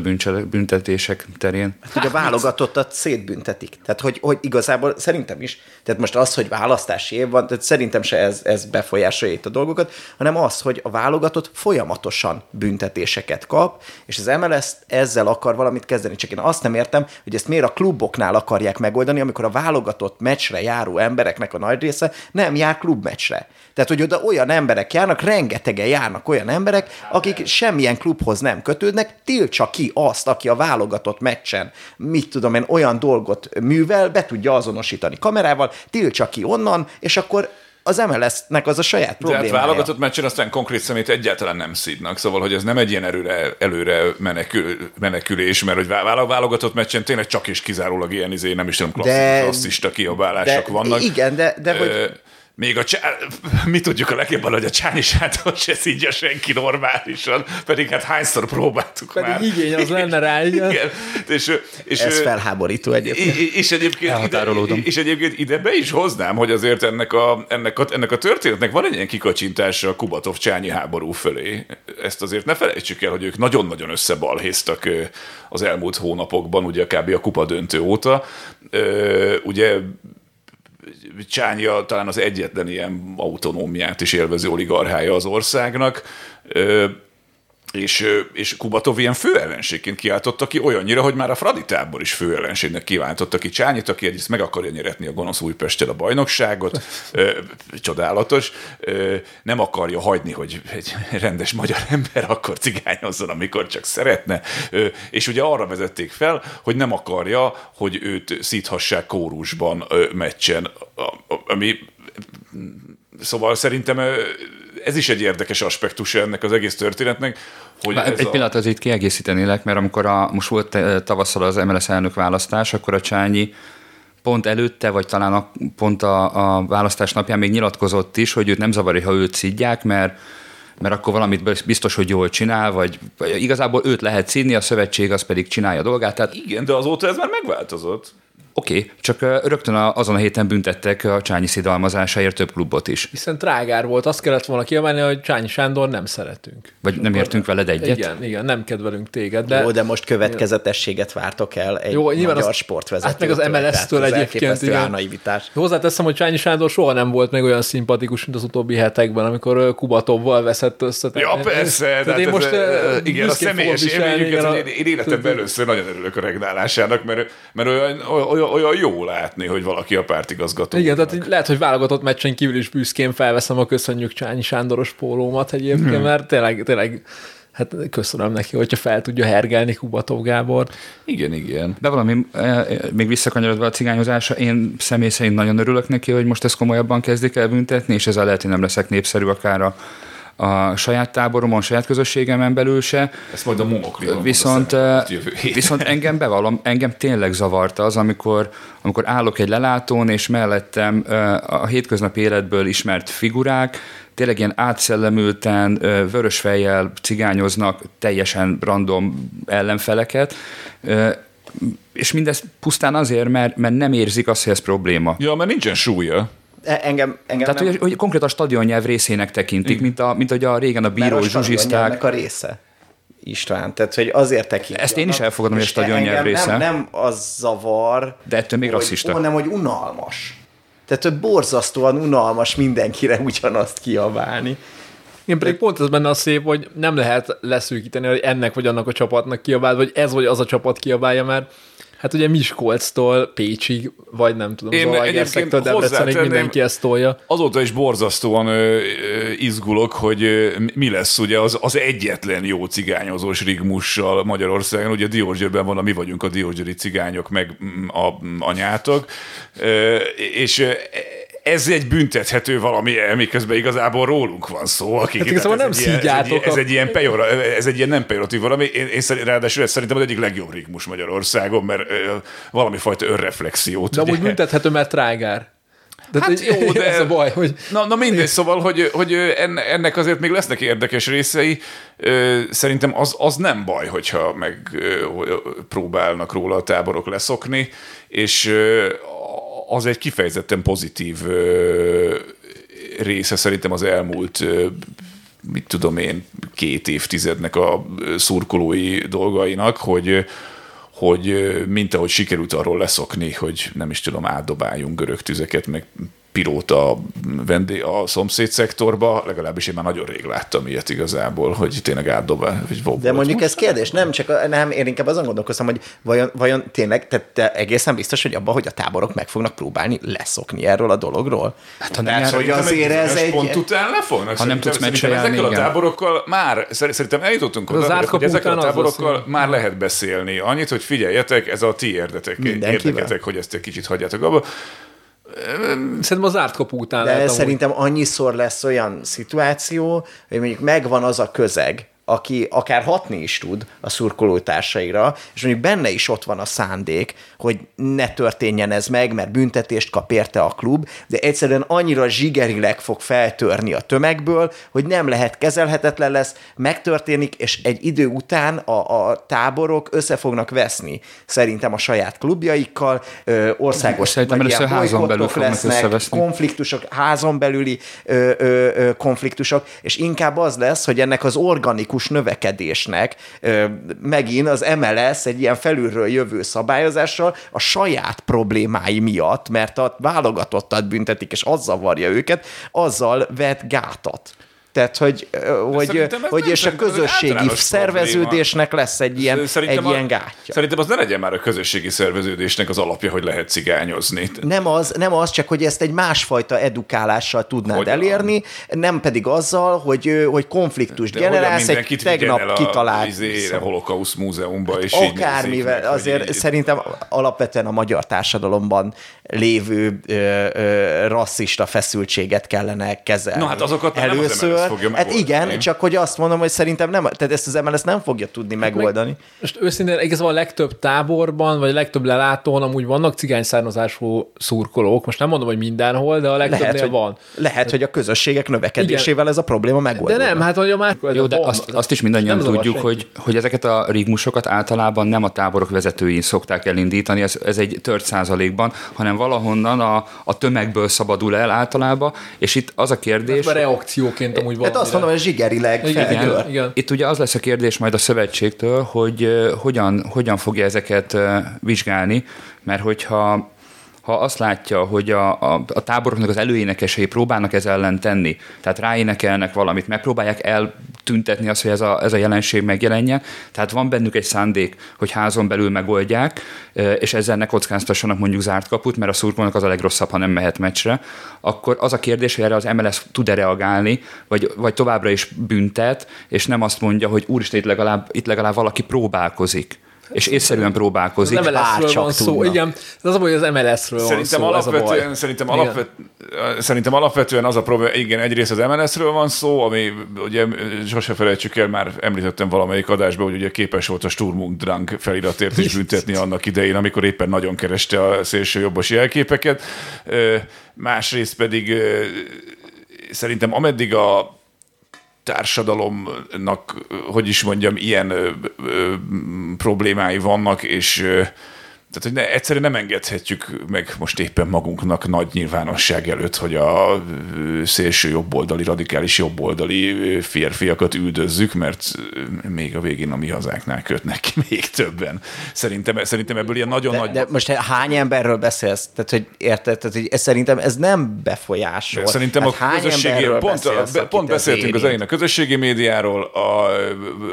büntetések terén. Hát, hogy a válogatottat szétbüntetik. Tehát, hogy, hogy igazából szerintem is, tehát most az, hogy választási év van, tehát szerintem se ez, ez befolyásolja itt a dolgokat, hanem az, hogy a válogatott folyamatosan büntetéseket kap, és az MLS ezzel akar valamit kezdeni. Csak én azt nem értem, hogy ezt miért a kluboknál akarják megoldani, amikor a válogatott meccsre járó embereknek a nagy része nem jár klubmeccsre. Tehát, hogy oda olyan emberek járnak, rengetegen járnak olyan emberek, akik semmilyen klubhoz nem kötődnek, tiltsa ki azt, aki a válogatott meccsen, mit tudom én, olyan dolgot művel, be tudja azonosítani kamerával, tiltsa ki onnan, és akkor az MLS-nek az a saját problémája. De hát válogatott meccsen aztán konkrét szemét egyáltalán nem szídnak, szóval hogy ez nem egy ilyen erőre, előre menekül, menekülés, mert hogy válogatott meccsen tényleg csak is kizárólag ilyen izé, nem is tudom, klasszikus rasszista kiabálások de, vannak. Igen, de, de hogy még a csá... mi tudjuk a legjobban, hogy a Csáni Sándor se szídja senki normálisan, pedig hát hányszor próbáltuk pedig már. igény az lenne rá, igen. igen. És, és, Ez felháborító egyébként. És egyébként, ide, és egyébként ide be is hoznám, hogy azért ennek a, ennek a, ennek a történetnek van egy ilyen kikacsintása a Kubatov Csányi háború fölé. Ezt azért ne felejtsük el, hogy ők nagyon-nagyon összebalhéztak az elmúlt hónapokban, ugye kb. a kupa döntő óta. Ugye Csánya talán az egyetlen ilyen autonómiát is élvező oligarchája az országnak. És, és Kubatov ilyen fő ellenségként kiáltotta ki olyannyira, hogy már a Fradi tábor is fő ellenségnek kiváltotta ki. Csányit, aki egyrészt meg akarja nyeretni a gonosz Újpesttel a bajnokságot, csodálatos, nem akarja hagyni, hogy egy rendes magyar ember akkor cigányozzon, amikor csak szeretne, és ugye arra vezették fel, hogy nem akarja, hogy őt szíthassák kórusban ö, meccsen, ami Szóval szerintem ez is egy érdekes aspektus ennek az egész történetnek. Hogy egy a... pillanat azért kiegészítenélek, mert amikor a, most volt tavasszal az MLS elnök választás, akkor a Csányi pont előtte, vagy talán a, pont a, a választás napján még nyilatkozott is, hogy őt nem zavarja, ha őt szidják, mert mert akkor valamit biztos, hogy jól csinál, vagy, vagy igazából őt lehet szídni, a szövetség az pedig csinálja a dolgát. Tehát... Igen, de azóta ez már megváltozott. Oké, okay, csak rögtön azon a héten büntettek a Csányi szidalmazásáért több klubot is. Hiszen trágár volt, azt kellett volna kiemelni, hogy Csányi Sándor nem szeretünk. Vagy nem értünk veled egyet? Igen, igen, nem kedvelünk téged. De... Jó, de most következetességet vártok el egy Jó, magyar az, sportvezetőtől. Hát meg az MLS-től egyébként. Igen. Hozzáteszem, hogy Csányi Sándor soha nem volt még olyan szimpatikus, mint az utóbbi hetekben, amikor Kubatovval veszett össze. Ja, persze. Tehát én most igen, a személyes élményüket, én életemben először nagyon örülök a regnálásának, mert, mert olyan, olyan olyan jó látni, hogy valaki a pártigazgató. Igen, tehát lehet, hogy válogatott meccsen kívül is büszkén felveszem a köszönjük Csányi Sándoros pólómat egyébként, hmm. mert tényleg, tényleg hát köszönöm neki, hogyha fel tudja hergelni Kubatov Gábor. Igen, igen. De valami, eh, még visszakanyarodva a cigányozásra, én személy szerint nagyon örülök neki, hogy most ezt komolyabban kezdik el büntetni, és ezzel lehet, hogy nem leszek népszerű akár a a saját táboromon, a saját közösségemen belül se. Ezt majd a Viszont, viszont engem bevallom, engem tényleg zavarta az, amikor, amikor állok egy lelátón, és mellettem a hétköznapi életből ismert figurák, tényleg ilyen átszellemülten, vörös fejjel cigányoznak teljesen random ellenfeleket, és mindez pusztán azért, mert, mert nem érzik azt, hogy ez probléma. Ja, mert nincsen súlya. E, engem, engem Tehát, nem... hogy, hogy konkrét a stadionnyelv részének tekintik, mint, a, mint hogy a régen a bíró zsuzsizták. a része. István, tehát hogy azért tekint. Ezt én is elfogadom, hogy a stadionnyelv része. Nem, nem az zavar, de ettől még hogy, rasszista. Hanem, hogy unalmas. Tehát, hogy borzasztóan unalmas mindenkire ugyanazt kiabálni. Én pedig pont ez benne a szép, hogy nem lehet leszűkíteni, hogy ennek vagy annak a csapatnak kiabál, vagy ez vagy az a csapat kiabálja, mert Hát ugye Miskolctól Pécsig, vagy nem tudom, Én Zalaegerszektől Debrecenig mindenki ezt tolja. Azóta is borzasztóan ö, ö, izgulok, hogy ö, mi lesz ugye az, az egyetlen jó cigányozós rigmussal Magyarországon. Ugye Diózsgyőrben van a Mi vagyunk a Diózsgyőri cigányok, meg a anyátok. Ö, és ez egy büntethető valami, miközben igazából rólunk van szó. Akik, hát igazából nem szígyátok. Ez, ez, egy ilyen pejora, ez egy ilyen nem pejoratív valami. Én, én szerint, ráadásul ez szerintem az egyik legjobb rigmus Magyarországon, mert ö, valami fajta önreflexiót. De amúgy büntethető, mert trágár. De hát jó, de... Ez a baj, hogy... Na, na mindegy, szóval, hogy, hogy ennek azért még lesznek érdekes részei. Szerintem az, az nem baj, hogyha meg próbálnak róla a táborok leszokni, és az egy kifejezetten pozitív része szerintem az elmúlt mit tudom én, két évtizednek a szurkolói dolgainak, hogy, hogy mint ahogy sikerült arról leszokni, hogy nem is tudom, átdobáljunk görög tüzeket, meg pilóta vendé a szomszéd szektorba, legalábbis én már nagyon rég láttam ilyet igazából, hogy tényleg átdobál. Hogy De mondjuk ez kérdés, nem, csak nem, én inkább azon gondolkoztam, hogy vajon, vajon tényleg, te, te egészen biztos, hogy abban, hogy a táborok meg fognak próbálni leszokni erről a dologról? Hát, ha nem, hogy azért ez egy... Pont után lefognak. Ha nem tudsz meccselni, Ezekkel a táborokkal már, szerintem eljutottunk oda, hogy ezekkel a táborokkal már lehet beszélni. Annyit, hogy figyeljetek, ez a ti érdetek, érdeketek, hogy ezt egy kicsit hagyjátok abba. Szerintem az zárt kapu után De lehet, szerintem annyiszor lesz olyan szituáció, hogy mondjuk megvan az a közeg, aki akár hatni is tud a szurkolótársaira, és mondjuk benne is ott van a szándék, hogy ne történjen ez meg, mert büntetést kap érte a klub, de egyszerűen annyira zsigerileg fog feltörni a tömegből, hogy nem lehet kezelhetetlen lesz, megtörténik, és egy idő után a, a táborok össze fognak veszni. Szerintem a saját klubjaikkal, ö, országos Szerintem először házon belül lesznek, konfliktusok, házon belüli ö, ö, ö, konfliktusok, és inkább az lesz, hogy ennek az organikus dinamikus növekedésnek megint az MLS egy ilyen felülről jövő szabályozással a saját problémái miatt, mert a válogatottat büntetik, és az zavarja őket, azzal vet gátat. Tehát, hogy, hogy, hogy és a közösségi szerveződésnek lesz egy ilyen, Szerintem egy a- ilyen gátja. Szerintem az ne legyen már a közösségi szerveződésnek az alapja, hogy lehet cigányozni. Nem az, nem az, csak hogy ezt egy másfajta edukálással tudnád Hogyan? elérni, nem pedig azzal, hogy, hogy konfliktust De generálsz, egy tegnap kitalált izére, holokauszt múzeumba, és így nézzék Akármivel, meg, azért így- szerintem alapvetően a magyar társadalomban lévő ö, ö, rasszista feszültséget kellene kezelni. Na hát azokat nem az Először, fogja hát igen, csak hogy azt mondom, hogy szerintem nem, tehát ezt az MLS nem fogja tudni megoldani. Most őszintén igazából a legtöbb táborban, vagy a legtöbb lelátón amúgy vannak cigány származású szurkolók. Most nem mondom, hogy mindenhol, de a legtöbbnél Lehet, hogy, van. lehet, hogy a közösségek növekedésével ez a probléma De megoldódik. nem, hát hogy a már... Jó, de azt, azt is mindannyian tudjuk, senki. hogy, hogy ezeket a rigmusokat általában nem a táborok vezetői szokták elindítani, ez, ez egy tört százalékban, hanem valahonnan a, a tömegből szabadul el általában, és itt az a kérdés... A reakcióként amúgy van. Hát azt mondom, hogy zsigerileg Igen, igen, igen. Itt ugye az lesz a kérdés majd a szövetségtől, hogy hogyan, hogyan fogja ezeket vizsgálni, mert hogyha ha azt látja, hogy a, a, a táboroknak az előénekesei próbálnak ez ellen tenni, tehát ráénekelnek valamit, megpróbálják eltüntetni azt, hogy ez a, ez a jelenség megjelenjen, tehát van bennük egy szándék, hogy házon belül megoldják, ö, és ezzel ne kockáztassanak mondjuk zárt kaput, mert a szurkolónak az a legrosszabb, ha nem mehet meccsre, akkor az a kérdés, hogy erre az MLS tud-e reagálni, vagy, vagy továbbra is büntet, és nem azt mondja, hogy úristen, itt legalább, itt legalább valaki próbálkozik. És észszerűen próbálkozik. Az bár MLS-ről csak van szó, tudna. igen. Ez az a baj, hogy az MLS-ről van Szerintem, szó, ez a alapvetően, szerintem, alapvet, szerintem alapvetően az a probléma, igen, egyrészt az MLS-ről van szó, ami ugye sose felejtsük el, már említettem valamelyik adásban, hogy ugye képes volt a Sturm und Drang feliratért is büntetni annak idején, amikor éppen nagyon kereste a szélső jobbos jelképeket. Másrészt pedig szerintem ameddig a társadalomnak, hogy is mondjam, ilyen ö, ö, problémái vannak, és ö, tehát, hogy ne, egyszerűen nem engedhetjük meg most éppen magunknak nagy nyilvánosság előtt, hogy a szélső jobboldali, radikális jobboldali férfiakat üldözzük, mert még a végén a mi hazánknál kötnek ki még többen. Szerintem, szerintem ebből ilyen nagyon De, nagy... de most hány emberről beszélsz? Tehát, hogy érted? Tehát, hogy ez, szerintem ez nem befolyásol. Szerintem hát a hány közösségi, pont, beszélsz, pont beszéltünk az elején a közösségi médiáról, a,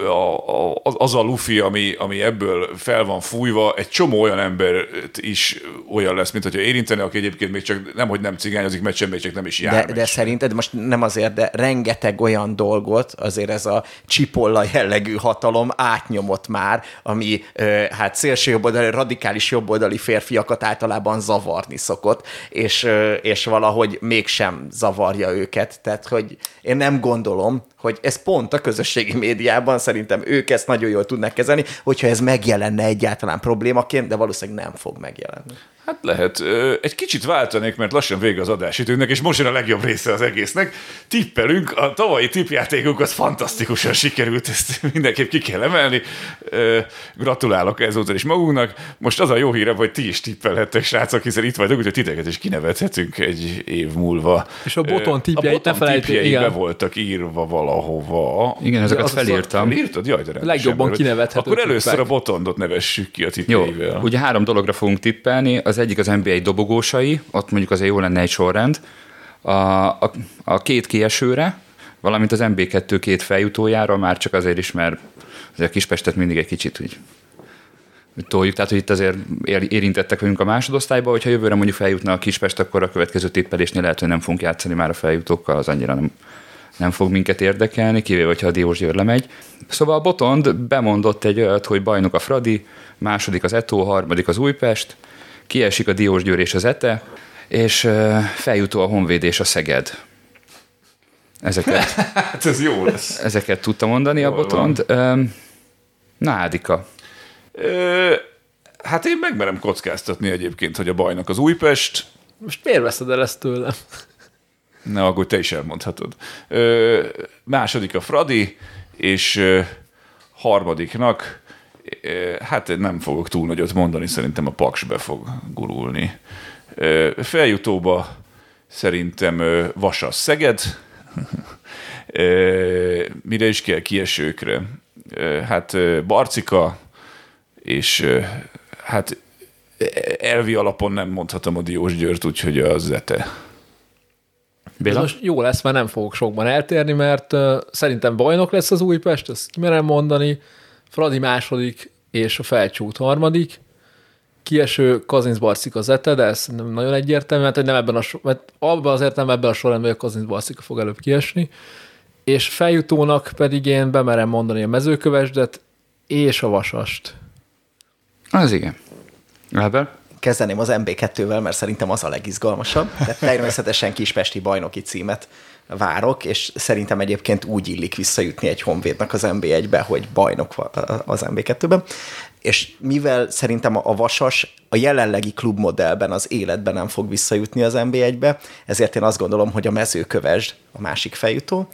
a, a, az a lufi, ami, ami ebből fel van fújva, egy csomó olyan embert is olyan lesz, mint hogyha érintene, aki egyébként még csak nem, hogy nem cigányozik, mert sem, még csak nem is jár. De, de szerinted most nem azért, de rengeteg olyan dolgot azért ez a csipolla jellegű hatalom átnyomott már, ami hát szélső jobboldali, radikális jobboldali férfiakat általában zavarni szokott, és, és valahogy mégsem zavarja őket. Tehát, hogy én nem gondolom, hogy ez pont a közösségi médiában szerintem ők ezt nagyon jól tudnak kezelni, hogyha ez megjelenne egyáltalán problémaként, de valószínűleg nem fog megjelenni. Hát lehet. Egy kicsit váltanék, mert lassan vége az adásidőnek, és most jön a legjobb része az egésznek. Tippelünk, a tavalyi tippjátékunk az fantasztikusan sikerült, ezt mindenképp ki kell emelni. Gratulálok ezúttal is magunknak. Most az a jó hírem, hogy ti is tippelhettek, srácok, hiszen itt vagyunk, úgyhogy titeket is kinevethetünk egy év múlva. És a boton Ö, tippjeit a boton ne tippjei igen. be voltak írva valahova. Igen, ezeket az a- felírtam. Írtad? Jaj, de rendesen, Legjobban kinevethető Akkor először a tippek. botondot nevessük ki a Jó, tippjeivel. ugye három dologra fogunk tippelni. Az egyik az NBA dobogósai, ott mondjuk azért jó lenne egy sorrend. A, a, a két kiesőre, valamint az MB2 két feljutójára, már csak azért is, mert azért a Kispestet mindig egy kicsit úgy toljuk, tehát hogy itt azért ér- érintettek vagyunk a másodosztályba, hogyha jövőre mondjuk feljutna a Kispest, akkor a következő tippelésnél lehet, hogy nem fogunk játszani már a feljutókkal, az annyira nem, nem fog minket érdekelni, kivéve, hogyha a Diós Győr lemegy. Szóval a Botond bemondott egy olyat, hogy bajnok a Fradi, második az Eto, harmadik az Újpest, kiesik a Diós Győr és az Ete, és feljutó a Honvéd és a Szeged. Ezeket, Hát ez jó lesz. ezeket tudta mondani a Jól van. Botond. Öm, Na, Ádika. Ö, hát én megmerem kockáztatni egyébként, hogy a bajnak az Újpest, Most miért veszed el ezt tőlem? ne aggódj, te is elmondhatod. Ö, második a Fradi, és ö, harmadiknak, hát nem fogok túl nagyot mondani, szerintem a Paks be fog gurulni. Feljutóba szerintem Vasas Szeged, mire is kell kiesőkre? Hát Barcika, és hát elvi alapon nem mondhatom a Diós Győrt, úgyhogy a Zete. Béla? Ez most jó lesz, mert nem fogok sokban eltérni, mert szerintem bajnok lesz az Újpest, ezt kimerem mondani. Fradi második és a Felcsút harmadik. Kieső Kazinc Barcika Zete, de ez nem nagyon egyértelmű, mert nem ebben a, so- mert abban az értelemben ebben a sorrendben, hogy a Kazinc Barcika fog előbb kiesni. És feljutónak pedig én bemerem mondani a mezőkövesdet és a vasast. Az igen. Albert? Kezdeném az MB2-vel, mert szerintem az a legizgalmasabb. De természetesen kispesti bajnoki címet várok, és szerintem egyébként úgy illik visszajutni egy Honvédnak az MB1-be, hogy bajnok az MB2-ben. És mivel szerintem a Vasas a jelenlegi klubmodellben az életben nem fog visszajutni az MB1-be, ezért én azt gondolom, hogy a mezőkövesd a másik feljutó.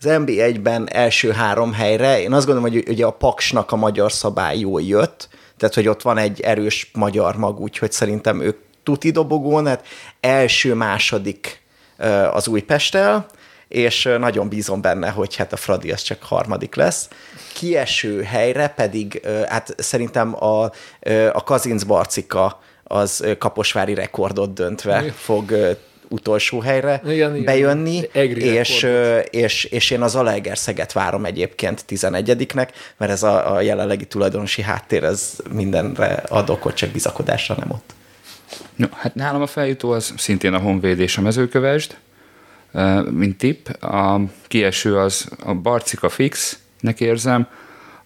Az MB1-ben első három helyre, én azt gondolom, hogy ugye a Paksnak a magyar szabály jól jött, tehát hogy ott van egy erős magyar mag, úgyhogy szerintem ők tuti dobogón, hát első, második az Újpesttel, és nagyon bízom benne, hogy hát a Fradi az csak harmadik lesz. Kieső helyre pedig, hát szerintem a, a Kazinc Barcika az kaposvári rekordot döntve Igen. fog utolsó helyre Igen, igen. bejönni, Egri és, rekordot. és, és én az Alegerszeget várom egyébként 11-nek, mert ez a, a jelenlegi tulajdonosi háttér, ez mindenre ad okot, csak bizakodásra nem ott. No, hát nálam a feljutó az szintén a Honvéd és a mezőkövesd, mint tipp. A kieső az a Barcika fixnek érzem,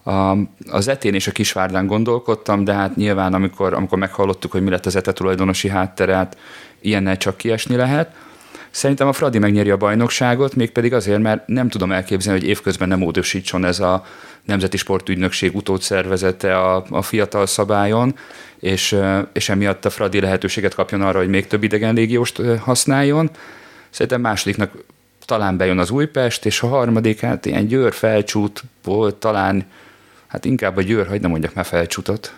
a, az etén és a kisvárdán gondolkodtam, de hát nyilván amikor, amikor meghallottuk, hogy mi lett az ete tulajdonosi háttere, hát ilyennel csak kiesni lehet. Szerintem a Fradi megnyeri a bajnokságot, mégpedig azért, mert nem tudom elképzelni, hogy évközben nem módosítson ez a Nemzeti Sportügynökség utódszervezete a, a fiatal szabályon, és, és emiatt a Fradi lehetőséget kapjon arra, hogy még több idegen légióst használjon. Szerintem másodiknak talán bejön az Újpest, és a harmadik, hát ilyen Győr felcsút volt, talán, hát inkább a Győr, hogy nem mondjak már felcsútot.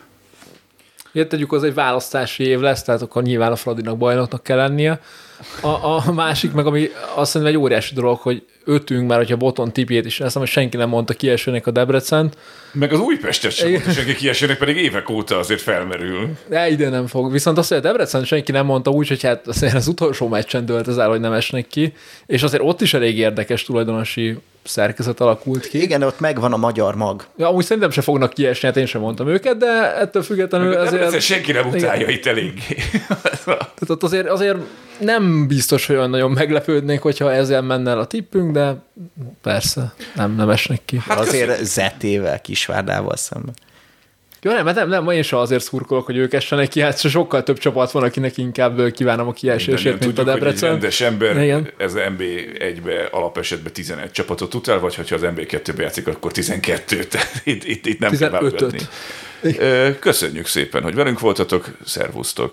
Ugye tegyük, az egy választási év lesz, tehát akkor nyilván a Fradinak bajnoknak kell lennie. A, a másik meg, ami azt hiszem egy óriási dolog, hogy ötünk már, hogyha Boton tipjét is, ezt hogy senki nem mondta kiesőnek a Debrecent, Meg az Újpestet sem mondta senki kiesőnek, pedig évek óta azért felmerül. de ide nem fog. Viszont azt, hogy a Debrecen senki nem mondta úgy, hogy hát azért az utolsó meccsen dölt az el, hogy nem esnek ki, és azért ott is elég érdekes tulajdonosi szerkezet alakult ki. Igen, de ott megvan a magyar mag. Ja, amúgy szerintem se fognak kiesni, hát én sem mondtam őket, de ettől függetlenül Meg ezért... ezért senki nem utálja itt eléggé. Tehát ott azért, azért nem biztos, hogy olyan nagyon meglepődnék, hogyha ezzel menne el a tippünk, de persze, nem, nem esnek ki. Hát Azért Zetével, Kisvárdával szemben. Jó, nem, hát nem, nem, én sem azért szurkolok, hogy ők essenek ki, hát sokkal több csapat van, akinek inkább kívánom a kiesését, mint a Debrecen. rendes ember Igen. ez MB1-be alapesetben 11 csapatot utál, vagy hogyha az MB2-be játszik, akkor 12 Tehát itt, itt, itt nem kell 15-öt. válogatni. Ö, Köszönjük szépen, hogy velünk voltatok, szervusztok!